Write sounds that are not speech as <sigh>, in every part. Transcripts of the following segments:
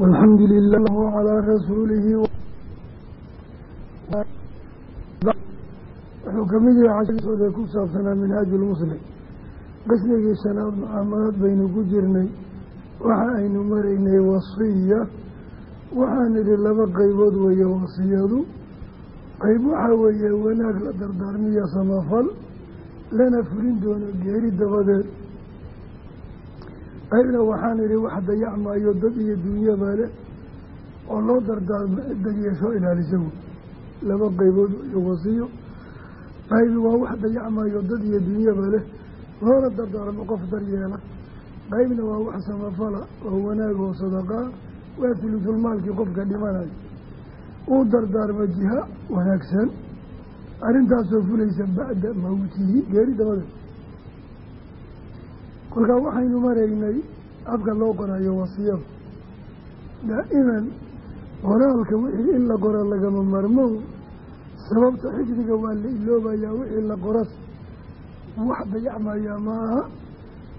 walxamdu lilah calaa rasuulihi wuxuu ka mid yahay xashooda ku saabsanaa minhaaju lmuslim qismigii shanaad mucaamalaad baynu ku jirnay waxa aynu maraynay wasiya. Waxaan idhi laba qeybood weeye wasiyadu. Qeyb waxaa weeye wanaag la dardaarmiya samafal lana fulin doono geeri dabadeed qaybna waxaan idhi wax dayacmaayo dad iyo dunyaba leh oo loo dardaarmo cidda yeesho ilaalisagu laba qeybood iyo wasiyo. Qaybi waa wax dayacmaayo dad iyo dunyaba leh loona dardaarmo qof daryeela. Qaybna waa wax samafala oo wanaag oo sadaqaa waa tulusulmaalkii qofka dhimanayo uu dardaarmo jiha wanaagsan arrintaasoo fulaysa bacda mawtihi geeri dabadeed kolkaa waxaynu maraynay afka loo qorayo wasiyada daa'iman qoraalka wixii in la qoro lagama marmo sababta xifdiga waa la iloobayaa wixii la qoras. Wax dayacmayaa ma aha.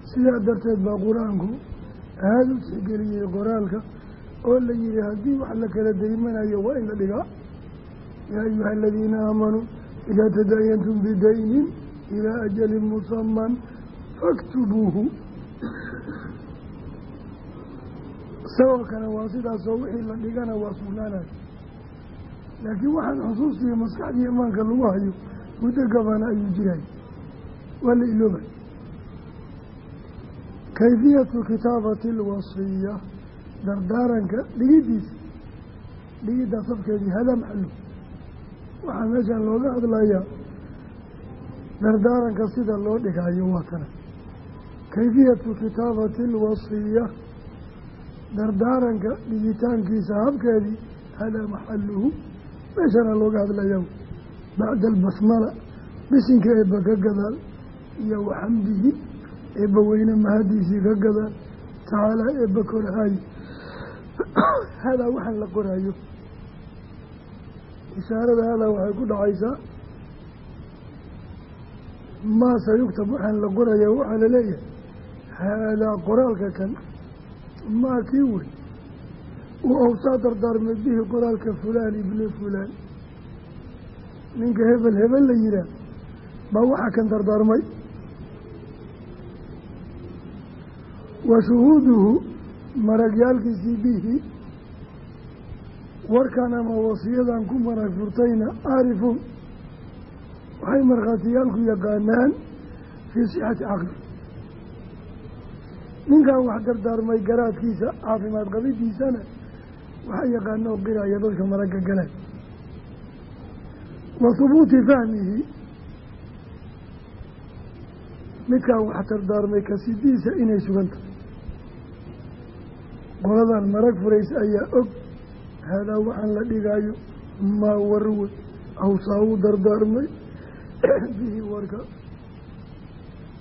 Sidaa darteed baa qur'aanku aada u tixgeliyey qoraalka oo la yihi haddii wax la kala daymanayo waa in la dhigaa. Yaa ayuha aladiina aamanuu idaa tadaayantum bidaynin ilaa ajalin musaman faktubuuhu. Isagoo kale waa sidaasoo wixii la dhigana waa sugnaanayo laakiin waxaan xusuustiiyo maskaxdii imaanka lagu hayo muddo gabana ayuu jiray. Waa la iloobay. Kayfiyatu kitaabati alwasiya dardaaranka dhigidiisa. Dhigiddaa safkeedii hadaa maxalu waxaa meeshaan looga hadlayaa dardaaranka sida loo dhigayo waa kana kayfiyatu kitaabati alwasiya dardaaranka dhigitaankiisa habkeedii hadaa maxaluhu meeshana looga hadlayaa bacda albasmala bisinka eebba ka gadaal iyo waxamdihi eebba weyne mahadiisii ka gadaal tacaalaa eebba korhaay hadaa waxaan la qoraayo ishaarada hadaa waxay ku dhacaysaa maa sayugtab waxaan la qoraya waxaa la leeyahay haadaa qoraalka kan maa kii wey uu awsaa dardaarmay bihi qoraalka fulaan ibni fulaan ninka hebel hebel la yihaah baa waxaa kan dardaarmay wa shuhuuduhu maragyaalkiisii bihi warkan ama wasiyadan ku marag furtayna aarifuun waxay markhaatiyaalku yaqaanaan fii sixati caqli ninkan wax dardaarmay garaadkiisa caafimaad qabidiisana waxaa yaqaanoo qiraya dadka maragga galay wa hubuuti fahmihi. Midkaan wax dardaarmay kasidiisa inay sugan tahay. Qoladan marag furays ayaa og haadaa waxaan la dhigaayo maa warwe awsaa uu dardaarmay <clears throat> bihi warka.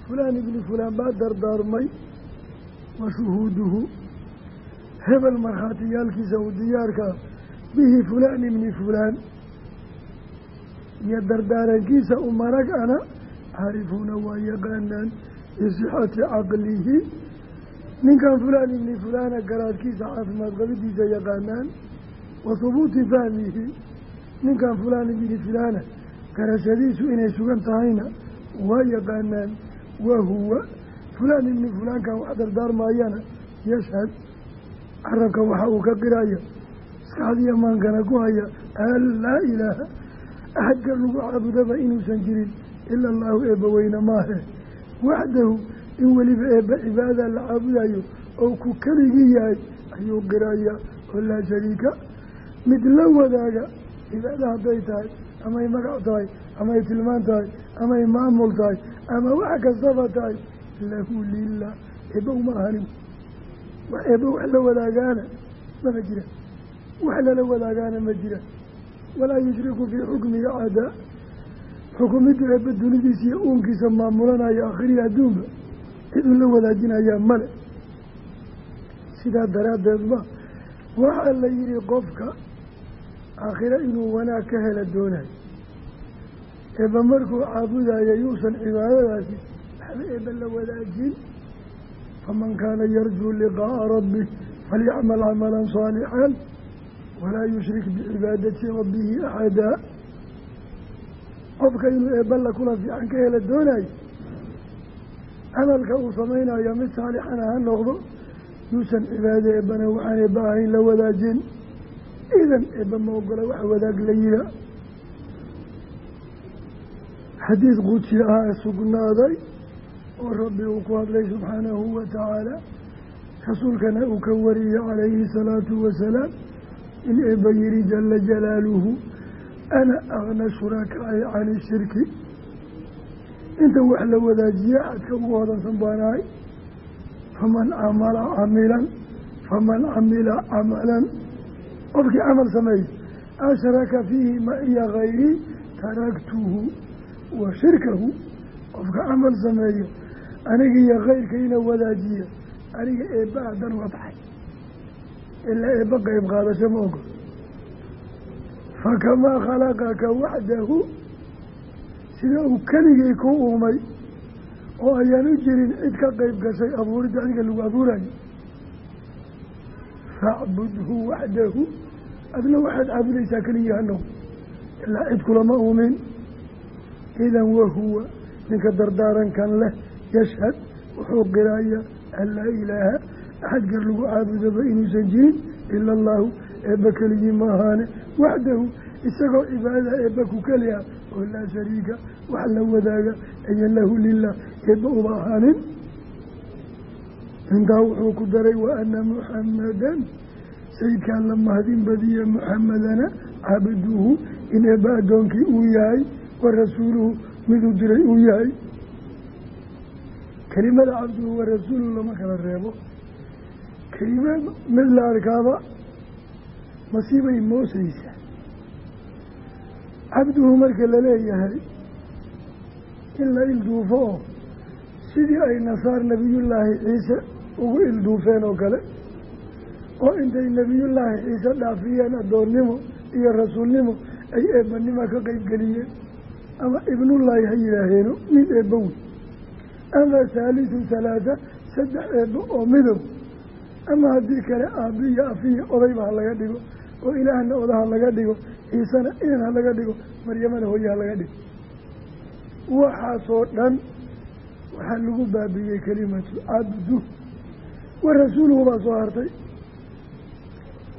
Fulaan ibni fulaan baa dardaarmay wa shuhuuduhu hebel markhaatiyaalkiisa uu diyaarkaa bihi fulaan ibni fulaan. Iyo dardaarankiisa u marag ana caarifuuna waa yaqaanaan bisixati caqlihi. Ninkan fulaan ibni fulaana garaadkiisa caafimaad qabidiisa yaqaanaan wa hubuuti fahmihi. Ninkan fulaan ibni fulaana garashadiisu inay sugan tahayna waa yaqaanaan wa huwa fulaan ibni fulaankan wax dardaarmaayana yashhad carabka waxa uu ka qiraya maskaxdiiyo maankana ku haya an laa ilaaha axadka lagu caabudaba inuusan jirin ila allahu eebba weyne maahe waxdahu in weliba eebba cibaada la caabudayo oo ku keligii yahay ayuu qiraya oo laa shariika mid la wadaaga cibaada hadday tahay amay magac tahay amay tilmaan tahay amay maamul tahay ama wax kastaba tahay lahu lilah eebba uma ahanin wax eebba wax la wadaagaana mama jira. Wax lala wadaagaana ma jira. Walaa yushriku fii xukmihi cadaa xukumidda eebba dunidiisa iyo uunkiisa maamulanaya akhriya adduunba ciduu la wadaajinayaa male. Sidaa daraaddeed ba waxaa la yihi qofka aakhiro inuu wanaag ka hela doonayo eebba markuu caabudayo yuusan cibaadadaasi waxba eebba la wadaajin faman kaana yarjuu liqaa'a rabbi falyacmal camalan saalixan walaa yushrik bicibaadati rabbihi axadaa qofka inuu eeballa kula fiican ka hela doonayo camalka uu samaynayo mid saalixana ha noqdo yuusan cibaado eebbana waxaan eebba ahayn la wadaajin idan eebba ma ogola wax wadaag la yiha xadiid qudsi ah ee sugnaaday oo rabbi uu ku hadlay subxaanahu wa tacaala rasuulkana uu ka wariyey calayhi salaatu wasalaam in eebba yihi jala jalaaluhu ana agna shurakaa'i cani shirki. Inta wax la wadaajiye xadka ugu hodansan baanahay faman camala camilan faman camila camalan qofkii camal sameeya ashraka fiihi maciya hayrii taraktuhu wa shirkahu. Qofka camal sameeyo aniga iyo kayrkayna wadaajiya aniga eebba adan uga baxay. Ilaa eebba qeyb qaadasho ma ogol fakamaa khalaqaka waxdahu sida uu keligii ku uumay oo ayaan u jirin cid ka qeyb gashay abuuridda adiga lagu abuurayo. Facbudhu waxdahu adna waxaad caabudaysaa keligii hanow ilaa cid kulama uumin. Idan wahuwa ninka dardaarankan leh yashhad wuxuu qiraaya an laa ilaaha axad gar lagu caabudaba inuusan jirin ila allahu eebba keligii ma ahaane. Waxdahu isagoo cibaadada eebba ku keliya oo laa shariika wax la wadaaga aya lahu lilah eebba uma ahaanin. Intaa wuxuu ku daray wa ana muxamadan sayidkaan la mahadin badiye muxamadana cabduhu in eebba addoonkii uu yahay wa rasuuluhu miduu diray uu yahay kelimada cabduhu wa rasuuluhu lama kala reebo kelimad mid la arkaaba masiibay moosaysa. Cabduhu marka la leeyahay in la ilduufo oo sidii ay nasaar nebiyullaahi ciise ugu ilduufeen oo kale oo intay nebiyullaahi ciise dhaafiyeen addoonnimo iyo rasuulnimo ay eebbanima ka qeybgeliyeen ama ibnullaahi ha yidhaaheeno mid eebba wey ama haalisu halaata saddex eebbo oo midow. Ama haddii kale aabiyo afiya odayba ha laga dhigo oo ilaahna odaha laga dhigo ciisena inan ha laga dhigo maryamana hooye ha laga dhigo. Waxaasoo dhan waxaa lagu baabiyey kelimatu cabdu wa rasuuluhu baa soo hartay.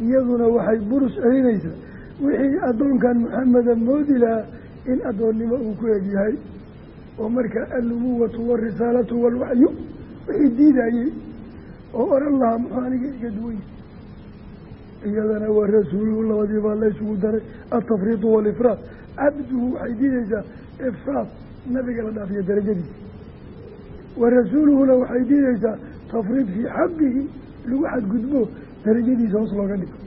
Iyaduna waxay burus celinaysaa wixii addoonkan maxameda moodi lahaa in addoonnimo uu ku egyahay oo marka alnubuwatu waarisaalatu waalwaxyu wixii diidayey oo oran lahaa muxuu aniga iga duway iyadana waa rasuuluhu labadii baa laysugu daray altafriidu waalifraad cabduhu waxay diidaysaa ifraad nabiga la dhaafiyo darajadiisa. Wa rasuuluhuna waxay diidaysaa tafriid fii xaqihi lagu xadgudbo darajadiisa hoos looga dhigo.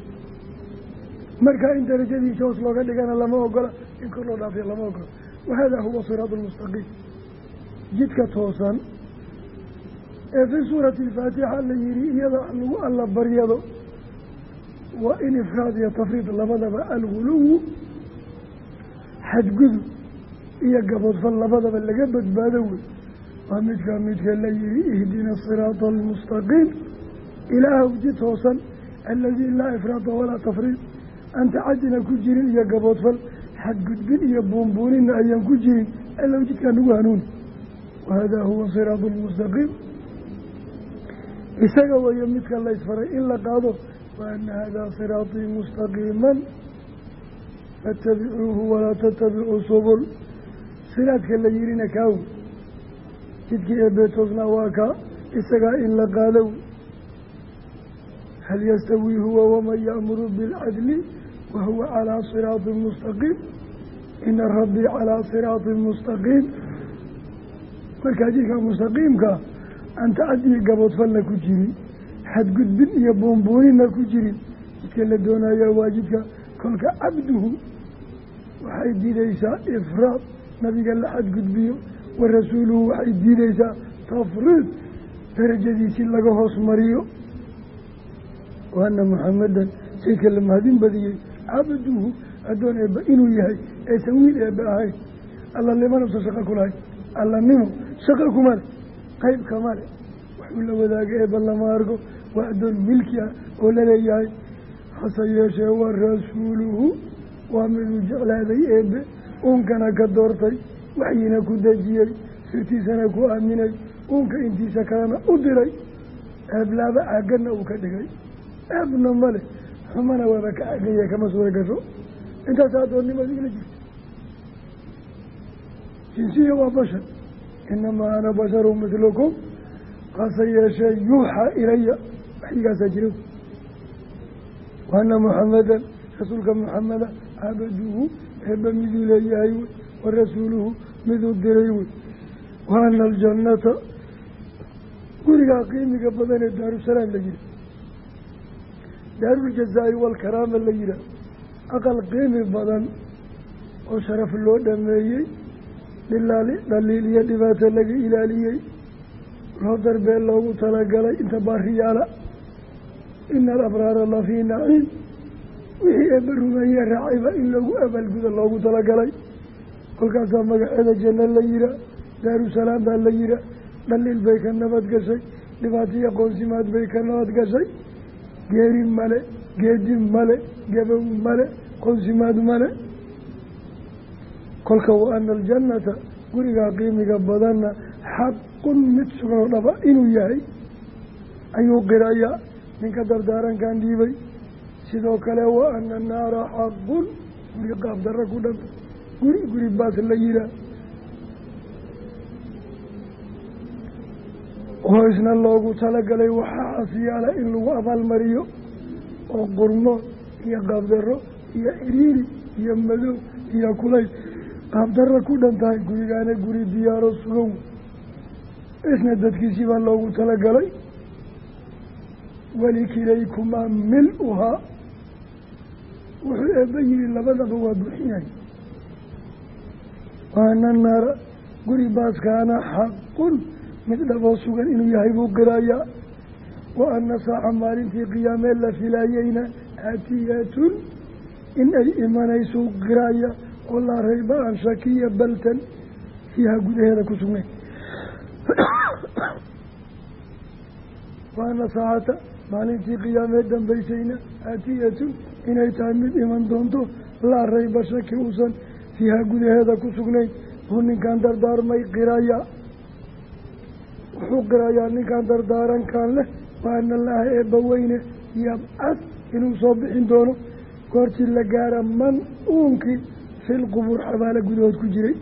Marka in darajadiisa hoos looga dhigana lama ogola in kor loo dhaafiyo lama ogola wahada huwa siraatu lmustaqiim jidka toosan ee fii suurati alfaatixa la yihi iyada lagu alla baryado waa in ifraad iyo tafriid labadaba alguluwu xadgudub iyo gaboodfal labadaba laga badbaado wey waa midkaa midka la yihi ihdina siraata almustaqiim ilaahw jid toosan aladii laa ifraada walaa tafriid anta cadina ku jirin iyo gaboodfal xadgudbin iyo buunbuuninna ayaan ku jirin. Allow jidkaa nagu hanuuni wahadaa huwa siraatu lmustaqiim isaga weeyo midka laysfaray in la qaado wa ana hadaa siraatii mustaqiiman faatabicuuhu walaa tatabicuu subul. Siraadka la yihina kaaw jidkii eebee toosnaa waa kaa isagaa in la qaado. Hal yastawii huwa waman ya'muru bilcadli wa huwa calaa siraatin mustaqiim ina rabbii calaa siraatin mustaqiim markaa jidka mustaqiimka aan tacadiyi gaboodfalna ku jirin xadgudbin iyo buunbuuninna ku jirin jidka la doonaya waa jidka kolka cabduhu waxay diidaysaa ifraad nabiga la xadgudbiyo wa rasuuluhu waxay diidaysaa tafriid darajadiisii laga hoos mariyo wa ana muxamadan sayidka la mahadin badiyey cabduhu addoon eebba inuu yahay aysan wiil eebba ahayn allanimana usa shaqo ku lahayn allanimo shaqo kuma le qayb kama le la wadaagay eebba lama argo waa addoon milki ah oo la leeyahay hase yeeshee waa rasuuluhu waa miduu jeclaaday eebbe uunkana ka doortay waxyiina ku dejiyey sirtiisana ku aaminay uunka intiisa kalena u diray eeblaaba caagana uu ka dhigay eebna male xumana waaba ka caagaya kama suura gasho intaas addoonnimada ila jirta jinsiya waa bashar inamaa ana basharu mislukum hase yeeshee yuuxaa ilaya. Waxyigaasaa jira. Waana muxamedan rasuulka muxameda cabaduhu eebba miduu leeyahay wey wa rasuuluhu miduu diray. Wey waana aljannata. Gurigaa qiimiga badan ee daarusalaam la yihi daaruljazaa-i walkaraama la yihaah aqal qiimi badan oo sharaf loo dhameeyey dhilaali dhaliil iyo dhibaato laga ilaaliyey loo darbee loogu talagalay inta baariyaala ina alabraara la fii naciim wixii eebba rumeeye raacayba in lagu abaalguda loogu talagalay. Kolkaasaa magaceeda janno la yihaa daarusalaam baa la yihaa dhaliil bay ka nabad gashay dhibaataiyo qoonsimaad bay ka nabad gashay geeri male geedi male gabow male qoonsimaad male. Kolka wa ana aljannata gurigaa qiimiga badanna xaqun mid suganoo dhaba inuu yahay. Ayuu qirayaa ninka dardaarankan dhiibay. Sidoo kale wa ana naara xaqun guri qaab darra ku dhaba guri guri baas la yihaa oo isna loogu talagalay waxaa xasiyaala in lagu abaalmariyo oo qurmo iyo qaabdarro iyo iriiri iyo madow iyo kulayl qaabdarra ku dhan tahay gurigaana guri diyaaro sugow. Isna dadkiisii baa loogu talagalay. Walikilaykumaa mil-uhaa wuxuu eebba yihi labadaba waa buuxinay waana naara guri baaskaana xaqun mid dhaboo sugan inuu yahay buu qirayaa wa ana saaxa maalintii qiyaamee la filaayeyna aatiyatun in ay imanaysuu qiraaya oo laa rayba aan shakiya baltan fiiha gudaheeda ku sugnayn <coughs> wa ana saacata maalintii qiyaamee dambaysayna aatiyatun inay tahay mid iman doonto laa rayba shaki uusan fiiha gudaheeda ku sugnayn buu ninkan dardaarmay qiraya wuxuu qirayaa ninkan dardaarankan leh laaha eebba weyne yabcad inuu soo bixin doono. Goortii la gaara man uunkii fil qubuur xabaalo gudahood ku jiray.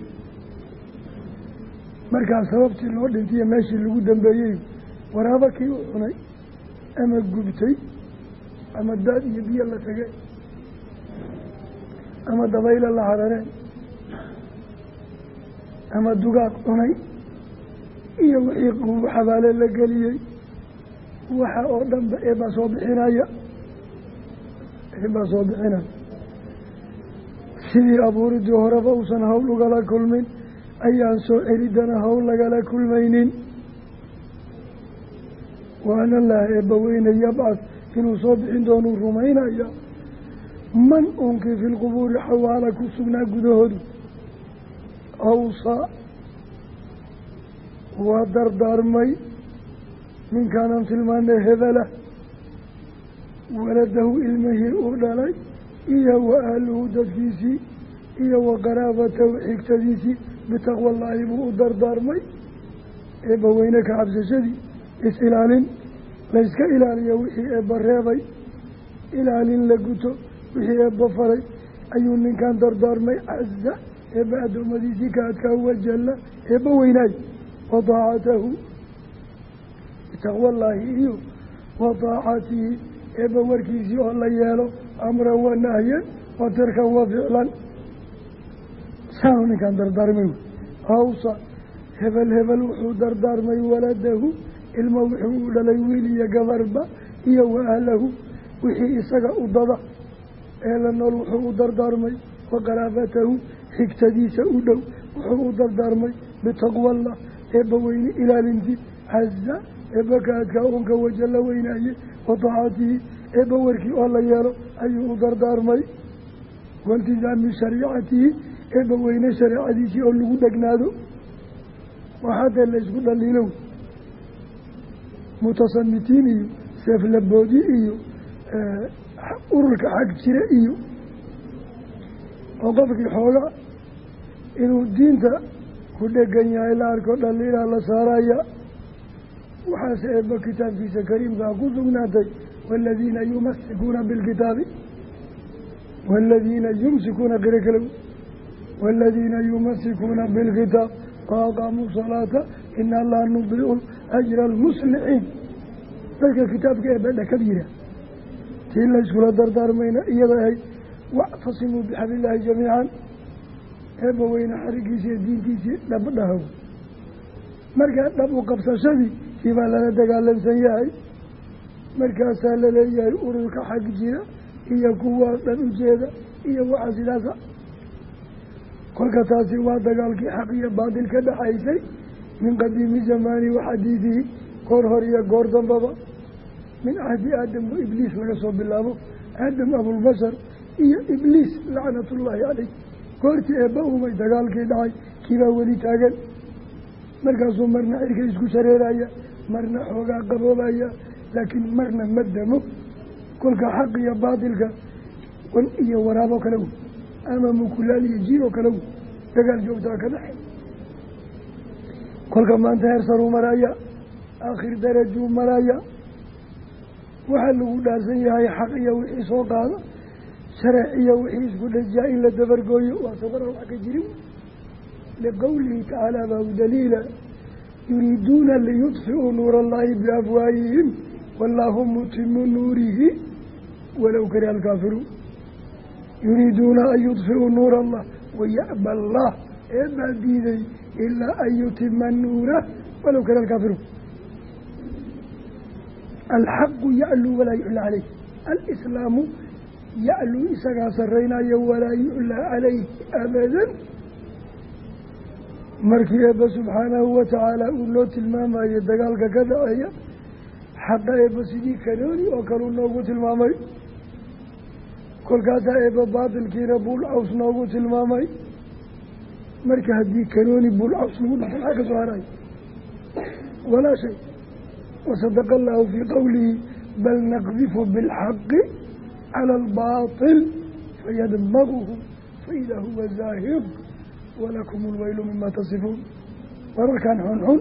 Markaa sababtii loo dhintiyo meeshii lagu dambeeyey waraaba kii u cunay ama gubtay ama daad iyo biyo la tegay ama dabaylo la harareen ama dugaag cunay iyo wixii qubuur xabaale la geliyey waxa oo dhanba eebaa soo bixinaya eebaa soo bixinaya sidii abuuridii horeba uusan hawl ugala kulmin ayaan soo celidana hawl lagala kulmaynin. Waana laha eebba weyne yabcad inuu soo bixin doonuu rumaynaya. Man unkii fi lqubuuri xawaala ku sugnaa gudahoodu awsaa waa dardaarmay. Ninkaanan tilmaanay hebela. Waladahu ilmihii uu dhalay. Iyo wa ahluhu dadkiisii. Iyo wa qaraabatahu xigtadiisii bitaqwallaahi buu u dardaarmay. Eebba weyne ka cabsashadii. Is-ilaalin. Layska ilaaliyo wixii eebba reebay. Ilaalin la guto wixii eebba faray. Ayuu ninkan dardaarmay. Caza eebba addoommadiisii ka adkaa wajalla. Eebba weynaay wa daacatahu bitaqwallaahi iyo wa daacatihi eebba warkiisii oo la yeelo amran wa nahyan wa tarkan wa ficlan. Saanu ninkan dardaarmay wey hawsa hebel hebel wuxuu dardaarmay waladahu ilmo wuxuu u dhalay wiil iyo gabarba iyo wa ahlahu wixii isaga u dada. Ee la nool wuxuu u dardaarmay wa xigtadiisa u dhow wuxuu u dardaarmay bitaqwallah eebba weyne ilaalintii caza eebba ka adkaa unka waja la weynaaye wa daacatihi eebba warkii oo la yeelo ayuu u dardaarmay. Wailtizaami shariicatihi eebba weyne shareecadiisii oo lagu dhegnaado waa haddee la ysku dhaliilow. Mutasamitiin iyo seeflaboodi iyo ururka xag jira iyo oo qofkii xooga inuu diinta ku dhegan yahay la arko dhaliilaa la saaraya. Waxaase eebba kitaabkiisa kariimkaa ku sugnaatay. Waaladiina yumasikuuna bilkitaabi. Waaladiina yumsikuuna qiro kalow waaladiina yumasikuuna bilkitaab. Waaqaamuu salaata. Inaa laa nudiicu ajra almuslixiin dadka kitaabka eebba dhakad yira tii layskula dardaarmayna iyada ahayd wactasimuu bixablillaahi jamiican eebba weyne xarigiisa iyo diintiisii dhabdhahow markaa dhab u qabsashadii kii baa lala dagaalamsan yahay. Markaasaa la leeyahay ururka xag jira iyo kuwaa dhan ujeeda iyo waxa sidaasa kolka taasi waa dagaalkii xaq iyo baatil ka dhaxaysay. Min qadiimi zamaani wa xadiidihi goor hor iyo goor dambaba. Min cahdi aadam wa ibliis laga soo bilaabo. Aadam abulbashar iyo ibliis lacnatullaahi caleyh goortii eebba umay dagaalkii dhacay kiibaa weli taagan. Markaasuu marna cirka isku shareeraya marna xoogaa qaboobaya laakiin marna ma damo. Kolka xaq iyo baatilka wan iyo waraabo kale wey ama mukulaal iyo jiir oo kale dagaal joogtaa ka dhaxay kolka maanta heer saruu maraya aakhir darajuu maraya. Waxaa lagu dhaarsan yahay xaq iyo wixii soo qaada shareec iyo wixii isku dhajiyaa in la dabargooyo waa sawara wax ka jirin. Liqowlihi tacaala baa u daliila. Yuriiduuna liyudfi'uu nuura allahi biafwaayihim wallaahu mutimu nuurihi. Walow kariha alkaafiruun yuriiduuna an yudfi'uu nuura allah waya'ba allah eebaa diiday ilaa an yutima nuura walow kariha alkaafiruun alxaqu yacluu walaa yuclaa caleyh alislaamu yacluu isagaa saraynayo walaa yuclaa calayhi abadan markii eebba subxaanahu watacaala uu noo tilmaamayo dagaalka ka dhaceeya xaqa eebba sidii kanooni oo kaleu noogu tilmaamay kolkaasaa eebba baatilkiina buul caws noogu tilmaamay marka haddii kanooni buul caws lagu dhexo maxaa ka soo haray walaa shay wasadaqa allahu fii qowlihi bal naqdifu bilxaqi cala albaatil fayadmaguhu faidaa huwa zaahiq walakum ulweylu mima tasifuun wararkan xunxun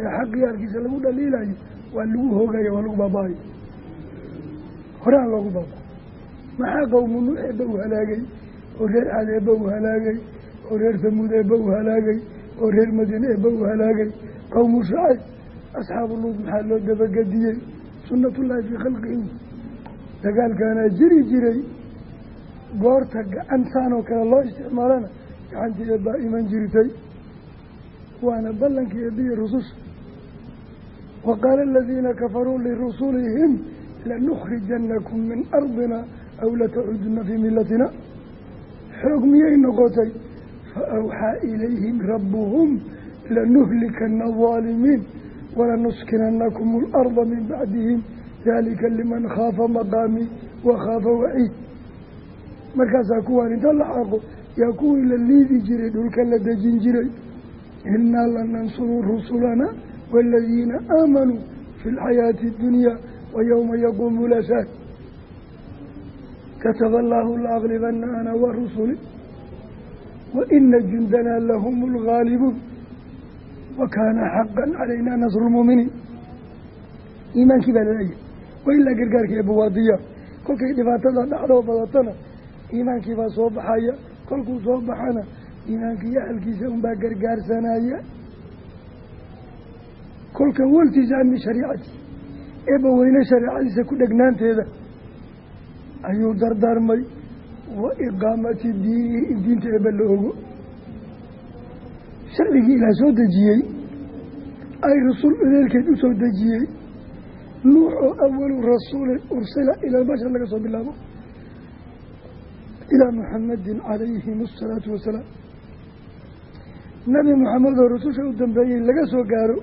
ee xaqiyaalkiisa lagu dhaliilayo waa lagu hoogaya waa lagu baaba-ayo horaan loogu baaba maxaa qowmu nuux eebba u halaagay oo reer caad eebba u halaagay oo reer samuud eebba u halaagay oo reer madiine eebba u halaagay qowmu shacayb asxaabu luud maxaa loo dabagediyey sunnatullaahi fii khalqihi dagaalkaanaa jiri jiray goorta gacantaan oo kale loo isticmaalana gacantii eebbaa iman jirtay waana ballankii eebbiyi rususha wa qaala aladiina kafaruu lirusulihim lanukhrijanakum min ardina aw latacuduna fii milatina xoog miyay noqotay? Fa awxaa ilayhim rabbuhum lanuhlikana adaalimiin walanuskinanakum alarda min bacdihim dalika liman khaafa maqaami wa khaafa waciid markaasaa kuwaan inta la xaqo yaa kuwii la liidi jiray dhulka la dejin jiray innaa lanansuru rusulana waaladiina aamanuu fi lxayaati اdunyaa wa yowma yaquumu lashaad kataba allaahu laaglibana ana wa rusuli wa ina jundanaa lahum lgaalibuun wa kaana xaqan calaynaa nasru lmuuminiin iimaankii baa la leeyahay wa ilaa gargaarka eebbawaadiya kolkay dhibaatada dhacdoo badatana iimaankii baa soo baxaya. Kolkuu soo baxana iimaankii ahalkiisa unbaa gargaarsanaya. Kolka waltisaami shariicati eebba weyne shareecadiisa ku dhegnaanteeda ayuu dardaarmay. Wa iqaamati diini in diinta eebba la ogo. Sharcigii ilaah soo dejiyey. Ay rasul edeelkeed u soo dejiyey nuux oo awalu rasuulin ursila ila albashar laga soo bilaabo. Ilaa muxamadin calayhim asalaatu wasalaam nabi maxamed oo rususha u dambeeyey laga soo gaaro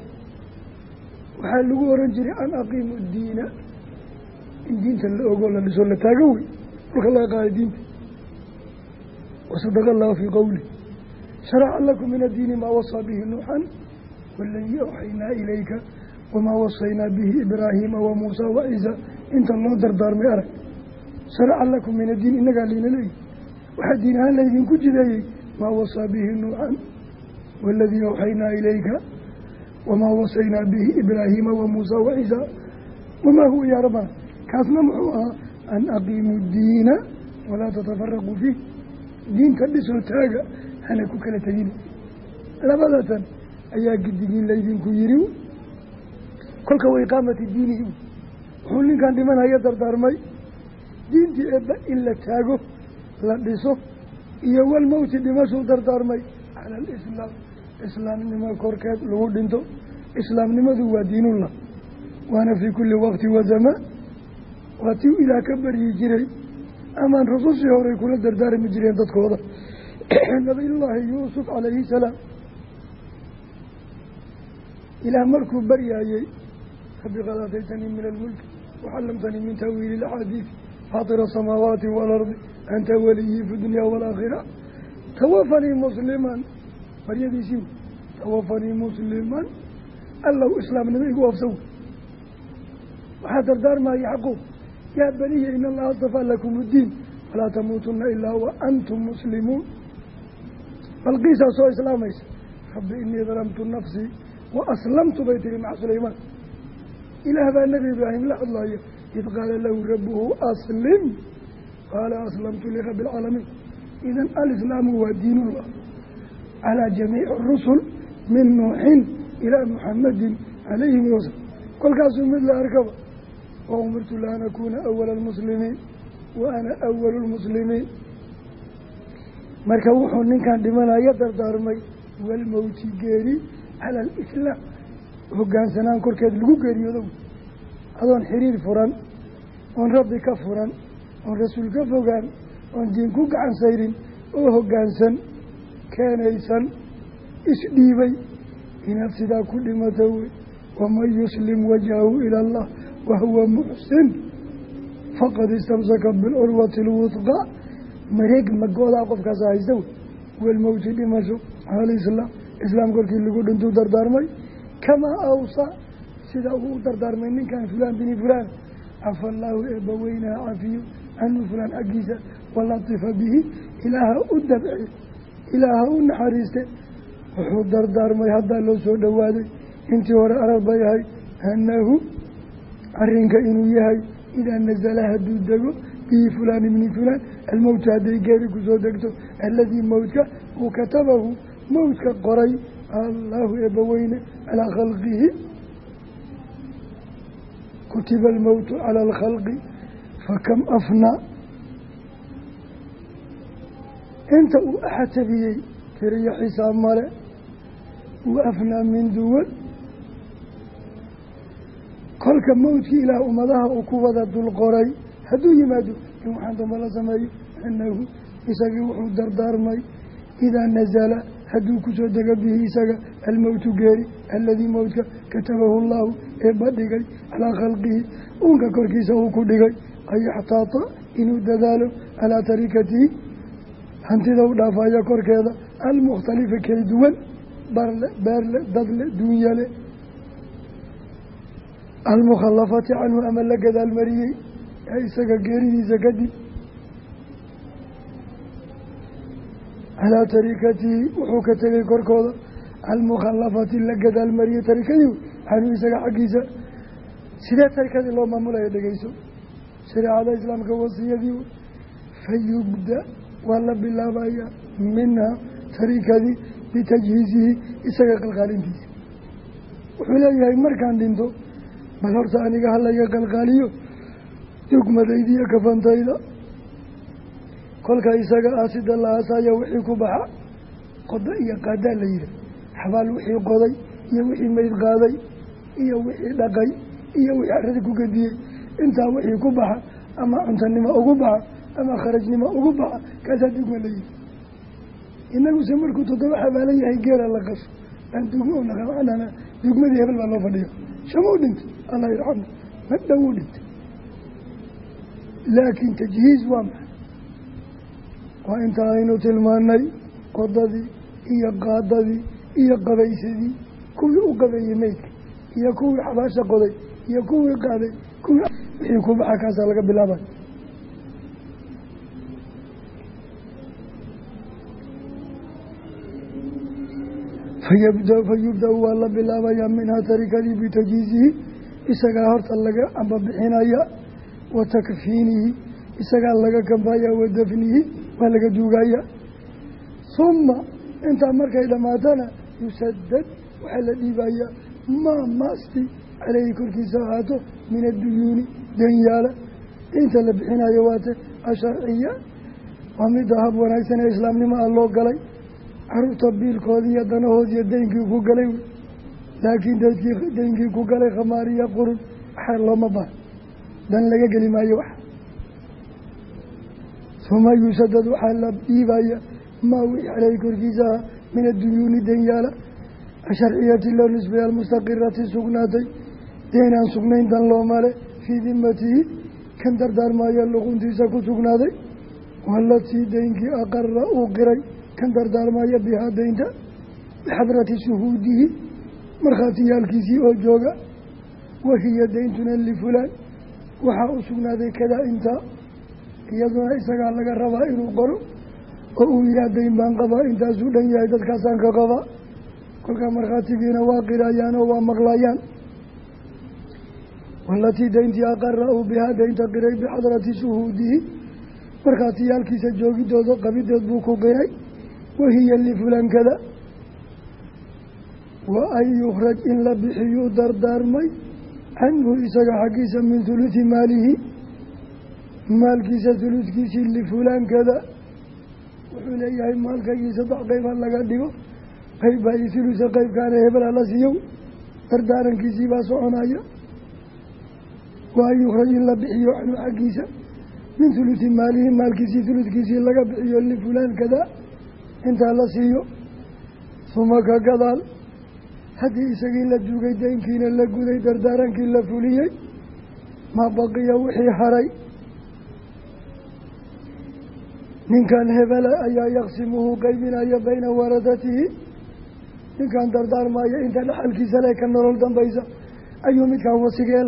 waxaa lagu oran jiray an aqiimu diina? In diinta la ogo la dhiso la taago wey. Dhulka laga qaaday diinta. Wasadaqa allahu fii qowlih sharaca lakum min addiini maa wasaa bihi nuuxan waaladii awxaynaa ilayka wamaa wasaynaa bihi ibraahiima wa muusa wa ciisa inta loo dardaarmay arag sharaca lakum min addiin innagaa layna leeyihi waxaa diin ahaan laydinku jideeyey maa wasaa bihi nuuxan waaladii awxaynaa ilayka wamaa wasaynaa bihi ibraahiima wa muusa wa ciisa wamaa huwa yaa rabbana kaasna muxuu ahaa an aqiimuu diina walaa tatafaraquu fiih diinta dhisoo taaga hana ku kala tegin labadatan ayaa gidigiin laydinku yiri kolka wa iqaamati diinihi wuxuu ninkan dhimanaya dardaarmay. Diintii eebba in la taago la dhiso iyo walmowti dhimashuu dardaarmay. Cala alislaam islaamnimo korkeed lagu dhinto. Islaamnimadu waa diinullah. Waana fii kulli waqti wa zamaan waa tii ilaah ka baryi jiray. Amaan rusushii horey kula dardaarmi jireen dadkooda. <clears throat> Nabiyullaahi yuusuf calayhi salaam. Ilaah markuu baryaayey rabbi qad aataytanii min almulki waxallamtanii min taawiili ilaxaadiid faatira asamaawaati waalardi anta waliyii fi dunya waalaakhira tawafanii musliman baryadiisii tawafanii musliman allow islaamnimo igu ofsaw waxaa dardaarmaya xaqu yaa baniya in allaha astafaa lakum uddiin falaa tamuutuna ilaa wa antum muslimuun balqiisaa soo islaamaysa rabbi inii dalamtu nafsii wa aslamtu bay tiri maca sulaymaan ilaah baa nebi ibraahim la hadlaya id qaala lahu rabbuhu aslim qaala aslamtu lirabbi alcaalamiin idan alislaamu waa diinullah calaa jamiici rusul min nuuxin ilaa muxamadin calayhim wasalam kolkaasuu mid la arkaba wa umirtu la an akuuna awala almuslimiin wa ana awalu lmuslimiin marka wuxuu ninkan dhimanaya dardaarmay walmowti geeri cala alislaam hoggaansanaan korkeed lagu geeriyoodo adoon xiriir furan oon rabbi ka furan oon rasuul ka fogaan oon diin ku gacan sayrin oo hoggaansan keenaysan isdhiibay inaad sidaa ku dhimato wey waman yuslim wajhahu ila allah wahuwa muxsin faqad istamsaka bilcurwati alwudqa mareeg magoodaa qofkaas haysta wey walmowti dhimasho alislaam islaam korkii lagu dhintuu dardaarmay kamaa awsa sida uu u dardaarmay ninkan fulaan bini fulaan cafa allaahu eebbaweynaha cafiyo canhu fulaan xaggiisa walatifa bihi ilaaha u dabce ilaaha u naxariiste wuxuu dardaarmay haddaa loo soo dhowaaday intii hore arag bay ahay annahu arrinka inuu yahay idaa nasala hadduu dego bihi fulaan ibni fulaan almowta hadday geeri ku soo degto alladii mowtka uu katabahu mowtka qoray allaahu eebbaweyne calaa khalqihi kutiba almowtu cala alkhalqi fakam afnaa inta uu axatabiyey tiriyo xisaab male uu afnaa min duwan kolka mowdkii ilaah ummadaha uu ku wada dul qoray hadduu yimaado in waxaan damba la sameeyo annahu isagii wuxuu dardaarmay idaa nasala hadduu ku soo dego bihi isaga almowtu geeri aladii mowtka katabahu allaahu eebba dhigay calaa khalqihi. Uunka korkiisa uu ku dhigay an yaxtaata inuu dadaalo calaa tarikatihi hantida u dhaafaya korkeeda almukhtalifa kala duwan barle beerle dadle duunyale. Almukhallafati canhu ama la gadaalmariyey ee isaga geeridiisa kadib calaa tarikatihi wuxuu ka tegay korkooda almukhallafati la gadaalmariyey tarikadii canhu isaga xaggiisa sidee tarikadii loo maamulaya dhegeyso shareecada islaamka wasiyadii fayubda waa la bilaabaya minhaa tarikadii bitajhiizihi isaga qalqaalintiisa wuxuu leeyahay markaan dhinto bal horta aniga halaga qalqaaliyo dugmadayda iyo kafantayda kolka isaga ah sida la aasaya wixii ku baxa qoda iyo qaadaa la yihi xabaal wixii qoday iyo wixii meyd qaaday iyo wixii dhaqay iyo wixii aradi ku gediyey intaa wixii ku baxa ama cuntanimo ugu baxa ama kharajnimo ugu baxa kaasaa dugma la yihi inaguse markuu toddoba xabaalan yahay geela la qaso aan dugma u naqan dugmadii hebel baa loo fadhiya shama u dhintay allah yarxamna ma dhow u dhintay. Laakiin tajhiiz waa maxay? Waa inta aynu tilmaanay qodadii iyo qaadadii iyo qabaysadii kuwii u qabeeyey meydka iyo kuwii xabaasha qoday iyo kuwii qaaday kuwii wixii ku baxa kaasaa laga bilaabay. Fa yubda-u waa la bilaabayaa minhaa tarikadii bitajiizihi isagaa horta laga ambabixinaya wa takfiinihi isagaa laga kanfaya wa dafnihi waa laga duugaya. Suma intaa markay dhammaatana yusadad waxaa la dhiibayaa maa maasti caleyhi korkiisa ahaato min adduyuuni danyaala inta la bixinayo waate asharciya waa midda hab wanaagsan ee islaamnimo ah loo galay carruurta biilkoodii iyo danahoodiiyo daynkii ku galay wey laakiin dadkii daynkii ku galay khamaariya qurun waxaa looma baahan dan laga geli maayo wax uma yusadad waxaa la dhiibaya maa wixii caleyhi korkiisa min adduyuuni danyaala asharciyati loo nisbeeye almustaqirati sugnaatay deenaan sugnayn dan loomale fii dimatihi kan dardaarmaayo luquntiisa ku sugnaaday walatii daynkii aqara uu qiray kan dardaarmaya bihaa daynta bixadrati shuhuudihi markhaatiyaalkiisii oo jooga wahiya dayntuna lifulaan waxaa u sugnaaday kadaa intaa iyaduna isagaa laga rabaa inuu qoro oo uu yihaah dayn baan qabaa intaasuu dhan yahay dadkaasaan ka qabaa kolkaa markhaatigiina waa qirayaan oo waa maqlayaan walatii dayntii aqara uu bihaa daynta qiray bixadrati shuhuudihi markhaatiyaalkiisa joogidooda qabidood buu ku qiray wahiya lifulankada. Wa an yukhraj in la bixiyuu dardaarmay. Canhu isaga xaggiisa min huluthi maalihi. Maalkiisa huludkiisii lifulaankada wuxuu leeyahay maalkaygii saddex qeyba laga dhigo. Qeyb baa io hulusa qeybkaana hebela la siiyow. Dardaarankiisii baa soconaya wa an in la bixiyo canhu xaggiisa. Min huluthi maalihi maalkiisii huludkiisii laga bixiyo lifulaankada intaa la siiyo. Suma ka gadaal. Haddii isagii la duugay daynkiina la guday dardaarankii la fuliyey maa baqiya wixii haray ninkan hebela ayaa yaqsimuhu qeybinaya bayna waradatihi. Ninkan dardaarmaya inta dhaxalkiisa le ka nolol dambaysa. Ayuu midkaan wasigee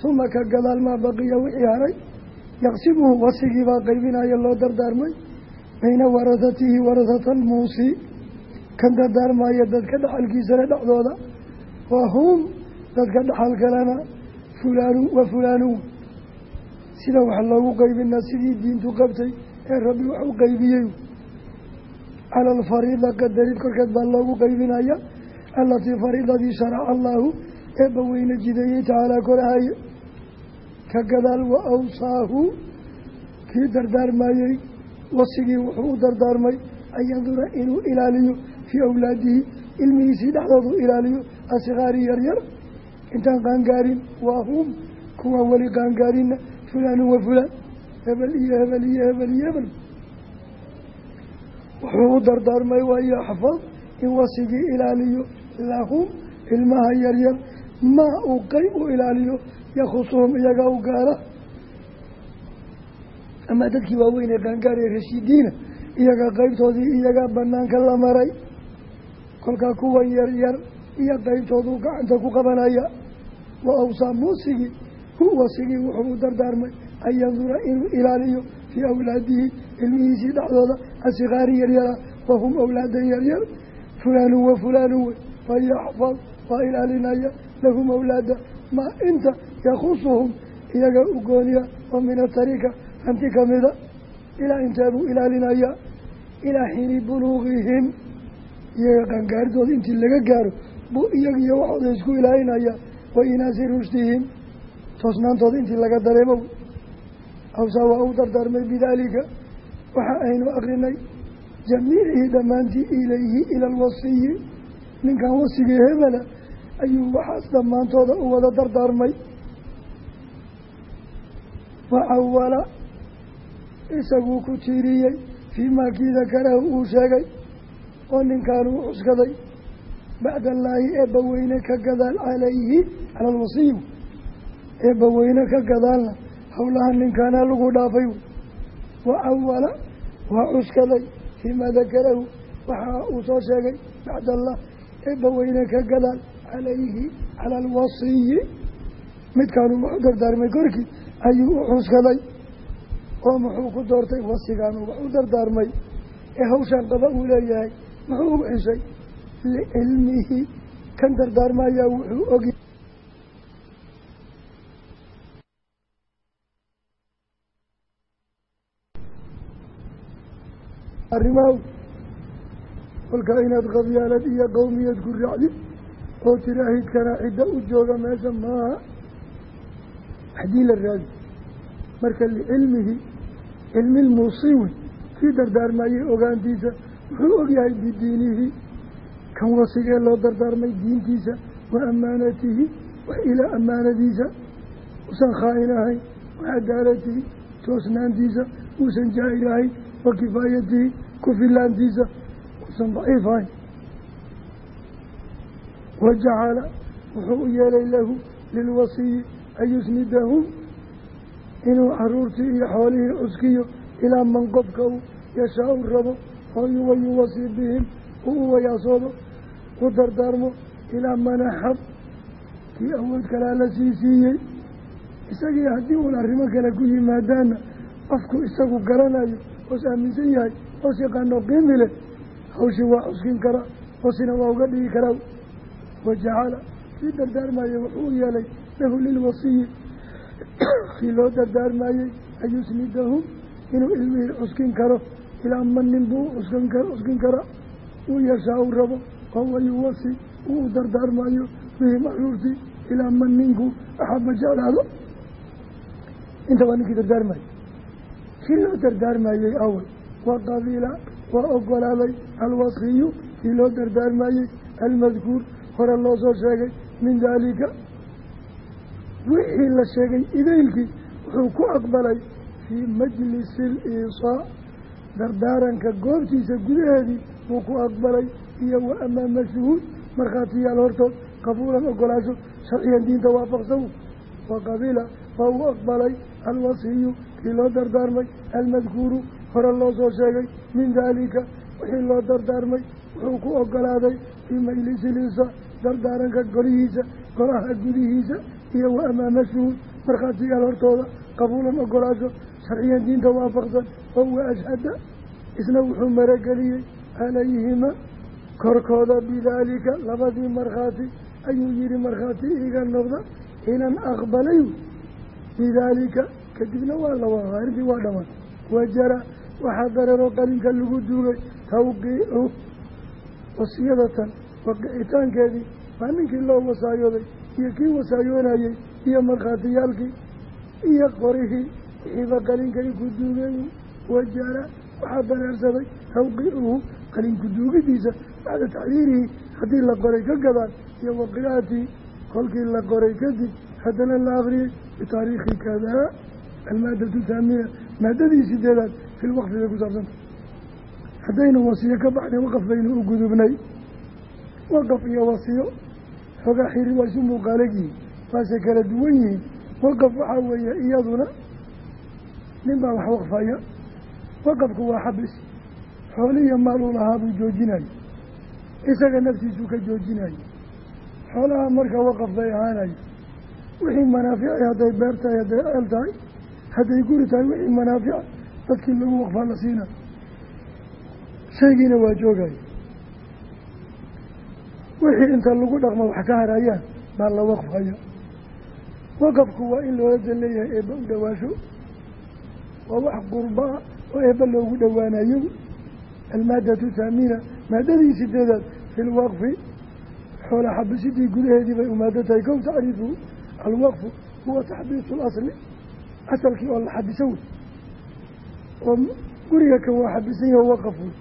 suma ka gadaal maa baqiya wixii haray. Yaqsimuhu wasigiibaa qeybinaya loo dardaarmay. Bayna warasatihi warasata almuusi kan dardaarmaya dadka dhaxalkiisana dhexdooda. Waa hum dadka dhaxal kalena fulaanu wa fulaanu. Sida wax loogu qeybinaa sidii diintu qabtay ee rabbi wax u qeybiyey cala alfariida qadarid korkeed baa loogu qeybinaya allatii fariidadii sharaca allaahu eebba weyne jideeyey tacaalaa korahaye ka gadaal wa awsaahu. Kii dardaarmayey wasigii wuxuu u dardaarmay. An yandura inuu ilaaliyo fii awlaadihi. Ilmihiisii dhexdoodu ilaaliyo. Asikaari yaryar intaan qaangaarin. Waa hum. Kuwa weli qaangaarinna. Fulaanu wa fulaan hebel iyo hebel iyo hebel iyo hebel. Wuxuu u dardaarmay waa yaxfad in wasigii ilaaliyo lahum ilmaha yaryar maa uu qeyb u ilaaliyo yakhusuhum iyagaa u gaara. Ama dadkii waaweyn ee qaangaar ee rashidiina iyagaa qeybtoodii iyagaa banaanka la maray. Kolkaa kuwan yar yar iyo qeybtooduu gacanta ku qabanaya. Wa awsaa muusigii wasigii wuxuu u dardaarmay an yandura inuu ilaaliyo fii awlaadihi ilmihiisii dhexdooda asikaari yaryara wahum awlaadan yaryar fulaanu wa fulaanu wey fayaxfad waa ilaalinaya lahum awlaada maa inta yakhusuhum iyaga u gooniya oo min atarika hanti kamida ilaa inteebuu ilaalinaya ilaa xiini buluugihim iyaga qaangaaridooda intii laga gaaro buu iyaga iyo waxooda isku ilaalinaya wa inaasi rushdihim toosnaantooda intii laga dareemo awsaa waa u dardaarmay bidaalika waxa aynu akrinay jamiicii dhammaantii ilayhi ila alwasiyi ninkan wasigii hebela ayuu waxaas dhammaantooda u wada dardaarmay wacawala isaguu ku tiiriyey fii maa kii dakarahu uu sheegay oo ninkaan uu cuskaday bacda allaahi eebba weyne ka gadaal calayhi cala alwasiyi eebba weyne ka gadaalna howlaha ninkaana lagu dhaafay. Wa awala waa cuskaday fii maa dakarahu waxa uu soo sheegay bacda allah ka gadaal calayhi cala alwasiyi. Midkaanuu wax u dardaarmay korkii ayuu u cuskaday. Oo muxuu ku doortay wasigaanuu wax u dardaarmay. Ee hawshaan qaba uu leeyahay muxuu ugu xishay licilmihi kan dardaarmayaa wuxuu ogi arrimahu kolkaa inaad qabyaalad iyo qowmiyad ku raacdid oo tiraahidkana cidda u jooga meesha maaha. Haddii la raadi. Marka licilmihi cilmi lmuusiwi kii dardaarmayey ogaantiisa wuxuu ogyahay bidiinihi. Kan wasigee loo dardaarmay diintiisa wa amaanatihi wax ilaa ammaanadiisa. Uusan khaa'in ahayn wa cadaalatihi toosnaantiisa uusan jaahil ahayn wa kifaayatihi ku filaantiisa uusan daciif ahayn wajacala wuxuu u yeelay lahu lilwasiyi an yusnidahum inuu caruurtii iyo xoolihii cuskiyo ilaa man qofka uu yashaa-u rabo oo yuwayuwasi bihim uu u wayaasoodo u dardaarmo ilaa manaxab kii awood kalaa la sii siiyey isagii haddii uun arrimo kale ku yimaadaana qofku isagu garanayo oos aaminsan yahay oos yaqaano qiimi leh hawshii waa cuskin karaa hoosina waa uga dhigi karaa wajacala kii dardaarmayey wuxuu u yeelay lahu lilwasiyi kii loo dardaarmayey an yusnidahum inuu ilmihii cuskin karo. Ilaa man nin buu cuskin karaa uu yashaa u rabo oo wayuwasi uu u dardaarmayo bihim caruurtii ilaa man ninku axaba jeclaado? Inta waa ninkii dardaarmayey kii loo dardaarmayey awal. Waa qabiila waa ogolaaday alwasiyu kii loo dardaarmayey almadkuur hore loo soo sheegay min daalika. Wixii la sheegay idaylkii wuxuu ku aqbalay fii majlisi aliisaa dardaaranka goobtiisa gudaheedii wuu ku aqbalay iyo wa amaama shuhuud markhaatiyaal hortood qabuulan ogolaasho sharciyan diinta waafaqsan. Wa qabiila waa uu aqbalay alwasiyu kii loo dardaarmay almadkuuru hore loo soo sheegay min daalika wixii loo dardaarmay wuxuu ku ogolaaday fii majlisi liisa dardaaranka golihiisa golaha gudihiisa iyo wa amaama shuhuud markhaatiyaal hortooda qabuulan ogolaasho sharciyan diinta waafaqsan oo wa ashhada isna wuxuu marageliyey calayhima korkooda bidaalika labadii markhaati ayuu yihi markhaati iga noqda inan aqbalay bidaalika kadibna waa la wadaa arrintii waa dhamaan. Wajara waxaa dareero qalinka lagu duugay tawqiicu wasiyadatan waqicitaankeedii baa ninkii loo wasaayooday iyo kii wasaayoonayey iyo markhaatiyaalkii iyo qorihii wixiiba qalinkay ku duugeen wajara waxaa dareersaday tawqiicuhu qalinku duugidiisa bacda taxriirihi haddii la qoray ka gadaan iyo waqiraatihi kolkii la qoray kadib haddana la akriyey bitaariikhi kadaa almaadatu thaamiya maadadii sideedaad fi lwaqfi bay ku saabsanta haddaynu wasiyo ka baxnay waqaf baynu u gudubnay waqaf iyo wasiyo xoogaa xiri waa isu muuqaalegyihiin waase kala duwan yihiin waqaf waxaa weeye iyaduna nin baa wax waqfaya waqafku waa xabis xoolihiyo maal uu lahaa buu joojinayo isaga naftiisuu ka joojinayo xoolaha marka waqaf bay ahaanayo wixii manaafici hadday beer tahay hadday ceel tahay hadday guri tahay wixii manaafica dadkii lagu waqfaa la siinayo shaygiina waa joogayo wixii inta lagu dhaqmo wax ka harayaan baa la waqfaya. Waqafku waa in loola dan leeyahay eebba u dhawaasho. Waa wax qurbaa oo eebba loogu dhowaanayo almaadatu thaamiina maadadii sideedaad fi lwaqfi xoola xabisidii gudaheedii bay umaado tahay. Kow tacriifu alwaqfu huwa taxbiisu lasli asalkii oo la xabiso wey oo guriga kan waa xabisan yaho waqaf wey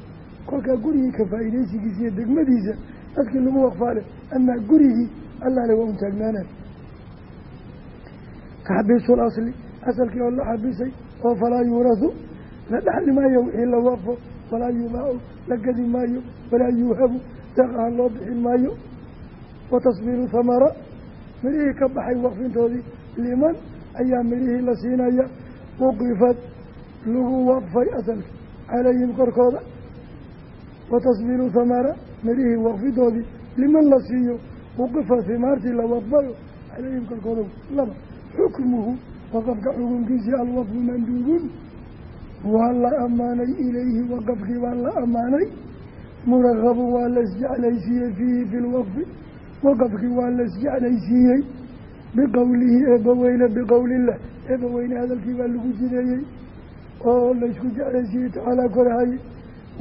kolkaa gurigii ka faa'iidaysigiisa iyo degmadiisa dadkii lagu waqfaale amaa gurigii allaale waa un taagnaanay taxbiisu lasli asalkii oo la xabisay oo falaa yuurasu la dhexli maayo wixii la waqfo walaa yubaacu la gadi maayo walaa yuuhabu ahaan loo bixin maayo. Wa tasbiiru thamara ka baxay waqfintoodii liman ayaa midhihii la siinaya waqifad lagu waqfay asalka calayhim korkooda. Wa tasbiiru thamara midhihii waqfidoodii liman la siiyo uqifa himaartii la waqfayo calayhim korkooda. Laba xukmuhu waqafka xukunkiisii alwaqfu manduubun. Waa la ammaanay ilayhi waqafkii baa la ammaanay. Muraqabun waa la isjeclaysiiyey fiihi fi lwaqfi waqafkii waa la isjeclaysiiyey biqowlihi eebbaweyne biqowlillah eebbaweyne hadalkii baa lagu jideeyey oo laysku jeclaysiiyey tacaalaa korahaye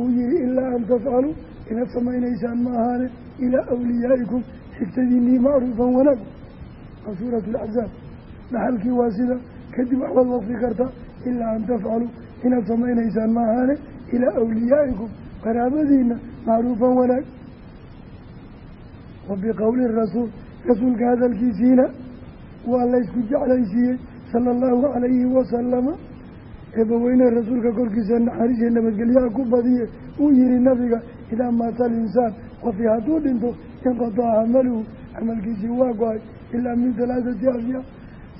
uu yihi ilaa an tafcaluu inaad samaynaysaan ma ahaane ilaa awliyaa'ikum xigtadiinii macruufan wanaag waa suuratu alaxzaab dhaxalkii waa sida kadib waxbaad waqfi kartaa ilaa an tafcaluu inaad samaynaysaan ma ahaane ilaa awliyaa'ikum qaraabadiina macruufan wanaag wa biqowli rasuul rasuulka hadalkiisiina waa laysku jeclaysiiyey sala allahu calayhi wasalama eebbaweyne rasuulka korkiisa naxariisiya nabadgelyaha ku badiye uu yihi nabiga idaa maata alinsaan qofkii hadduu dhinto inqadaca camaluhu. Camalkiisii waa go'ay ilaa min halaathati ashyaa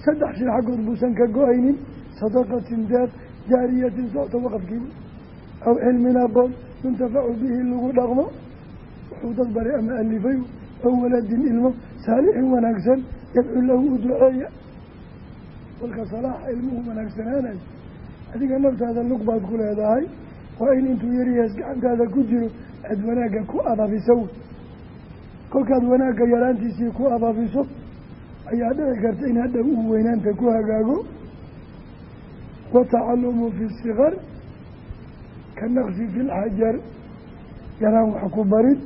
saddex shir xaggood buusan ka go'aynin sadaqatin deeq jaariyatin socto waqafkiiba aw cilmin aqoon yuntafacu bihi lagu dhaqmo. Wuxuu dad baray ama alifay aw waladin ilmo saalixin wanaagsan yadcu lahu u duceeya kolka salaaxa ilmuhu wanaagsanaanayo adiga naftaada lug baad ku leedahay waa in intuu yariyaas gacantaada ku jiro aada wanaagga ku ababiso kolkaad wanaagga yaraantiisii ku ababiso ayaa dhici karta in hadhow uu weynaanta ku hagaago watacalumu fi sikar ka naqsi fi lxajar yaraan wax ku barid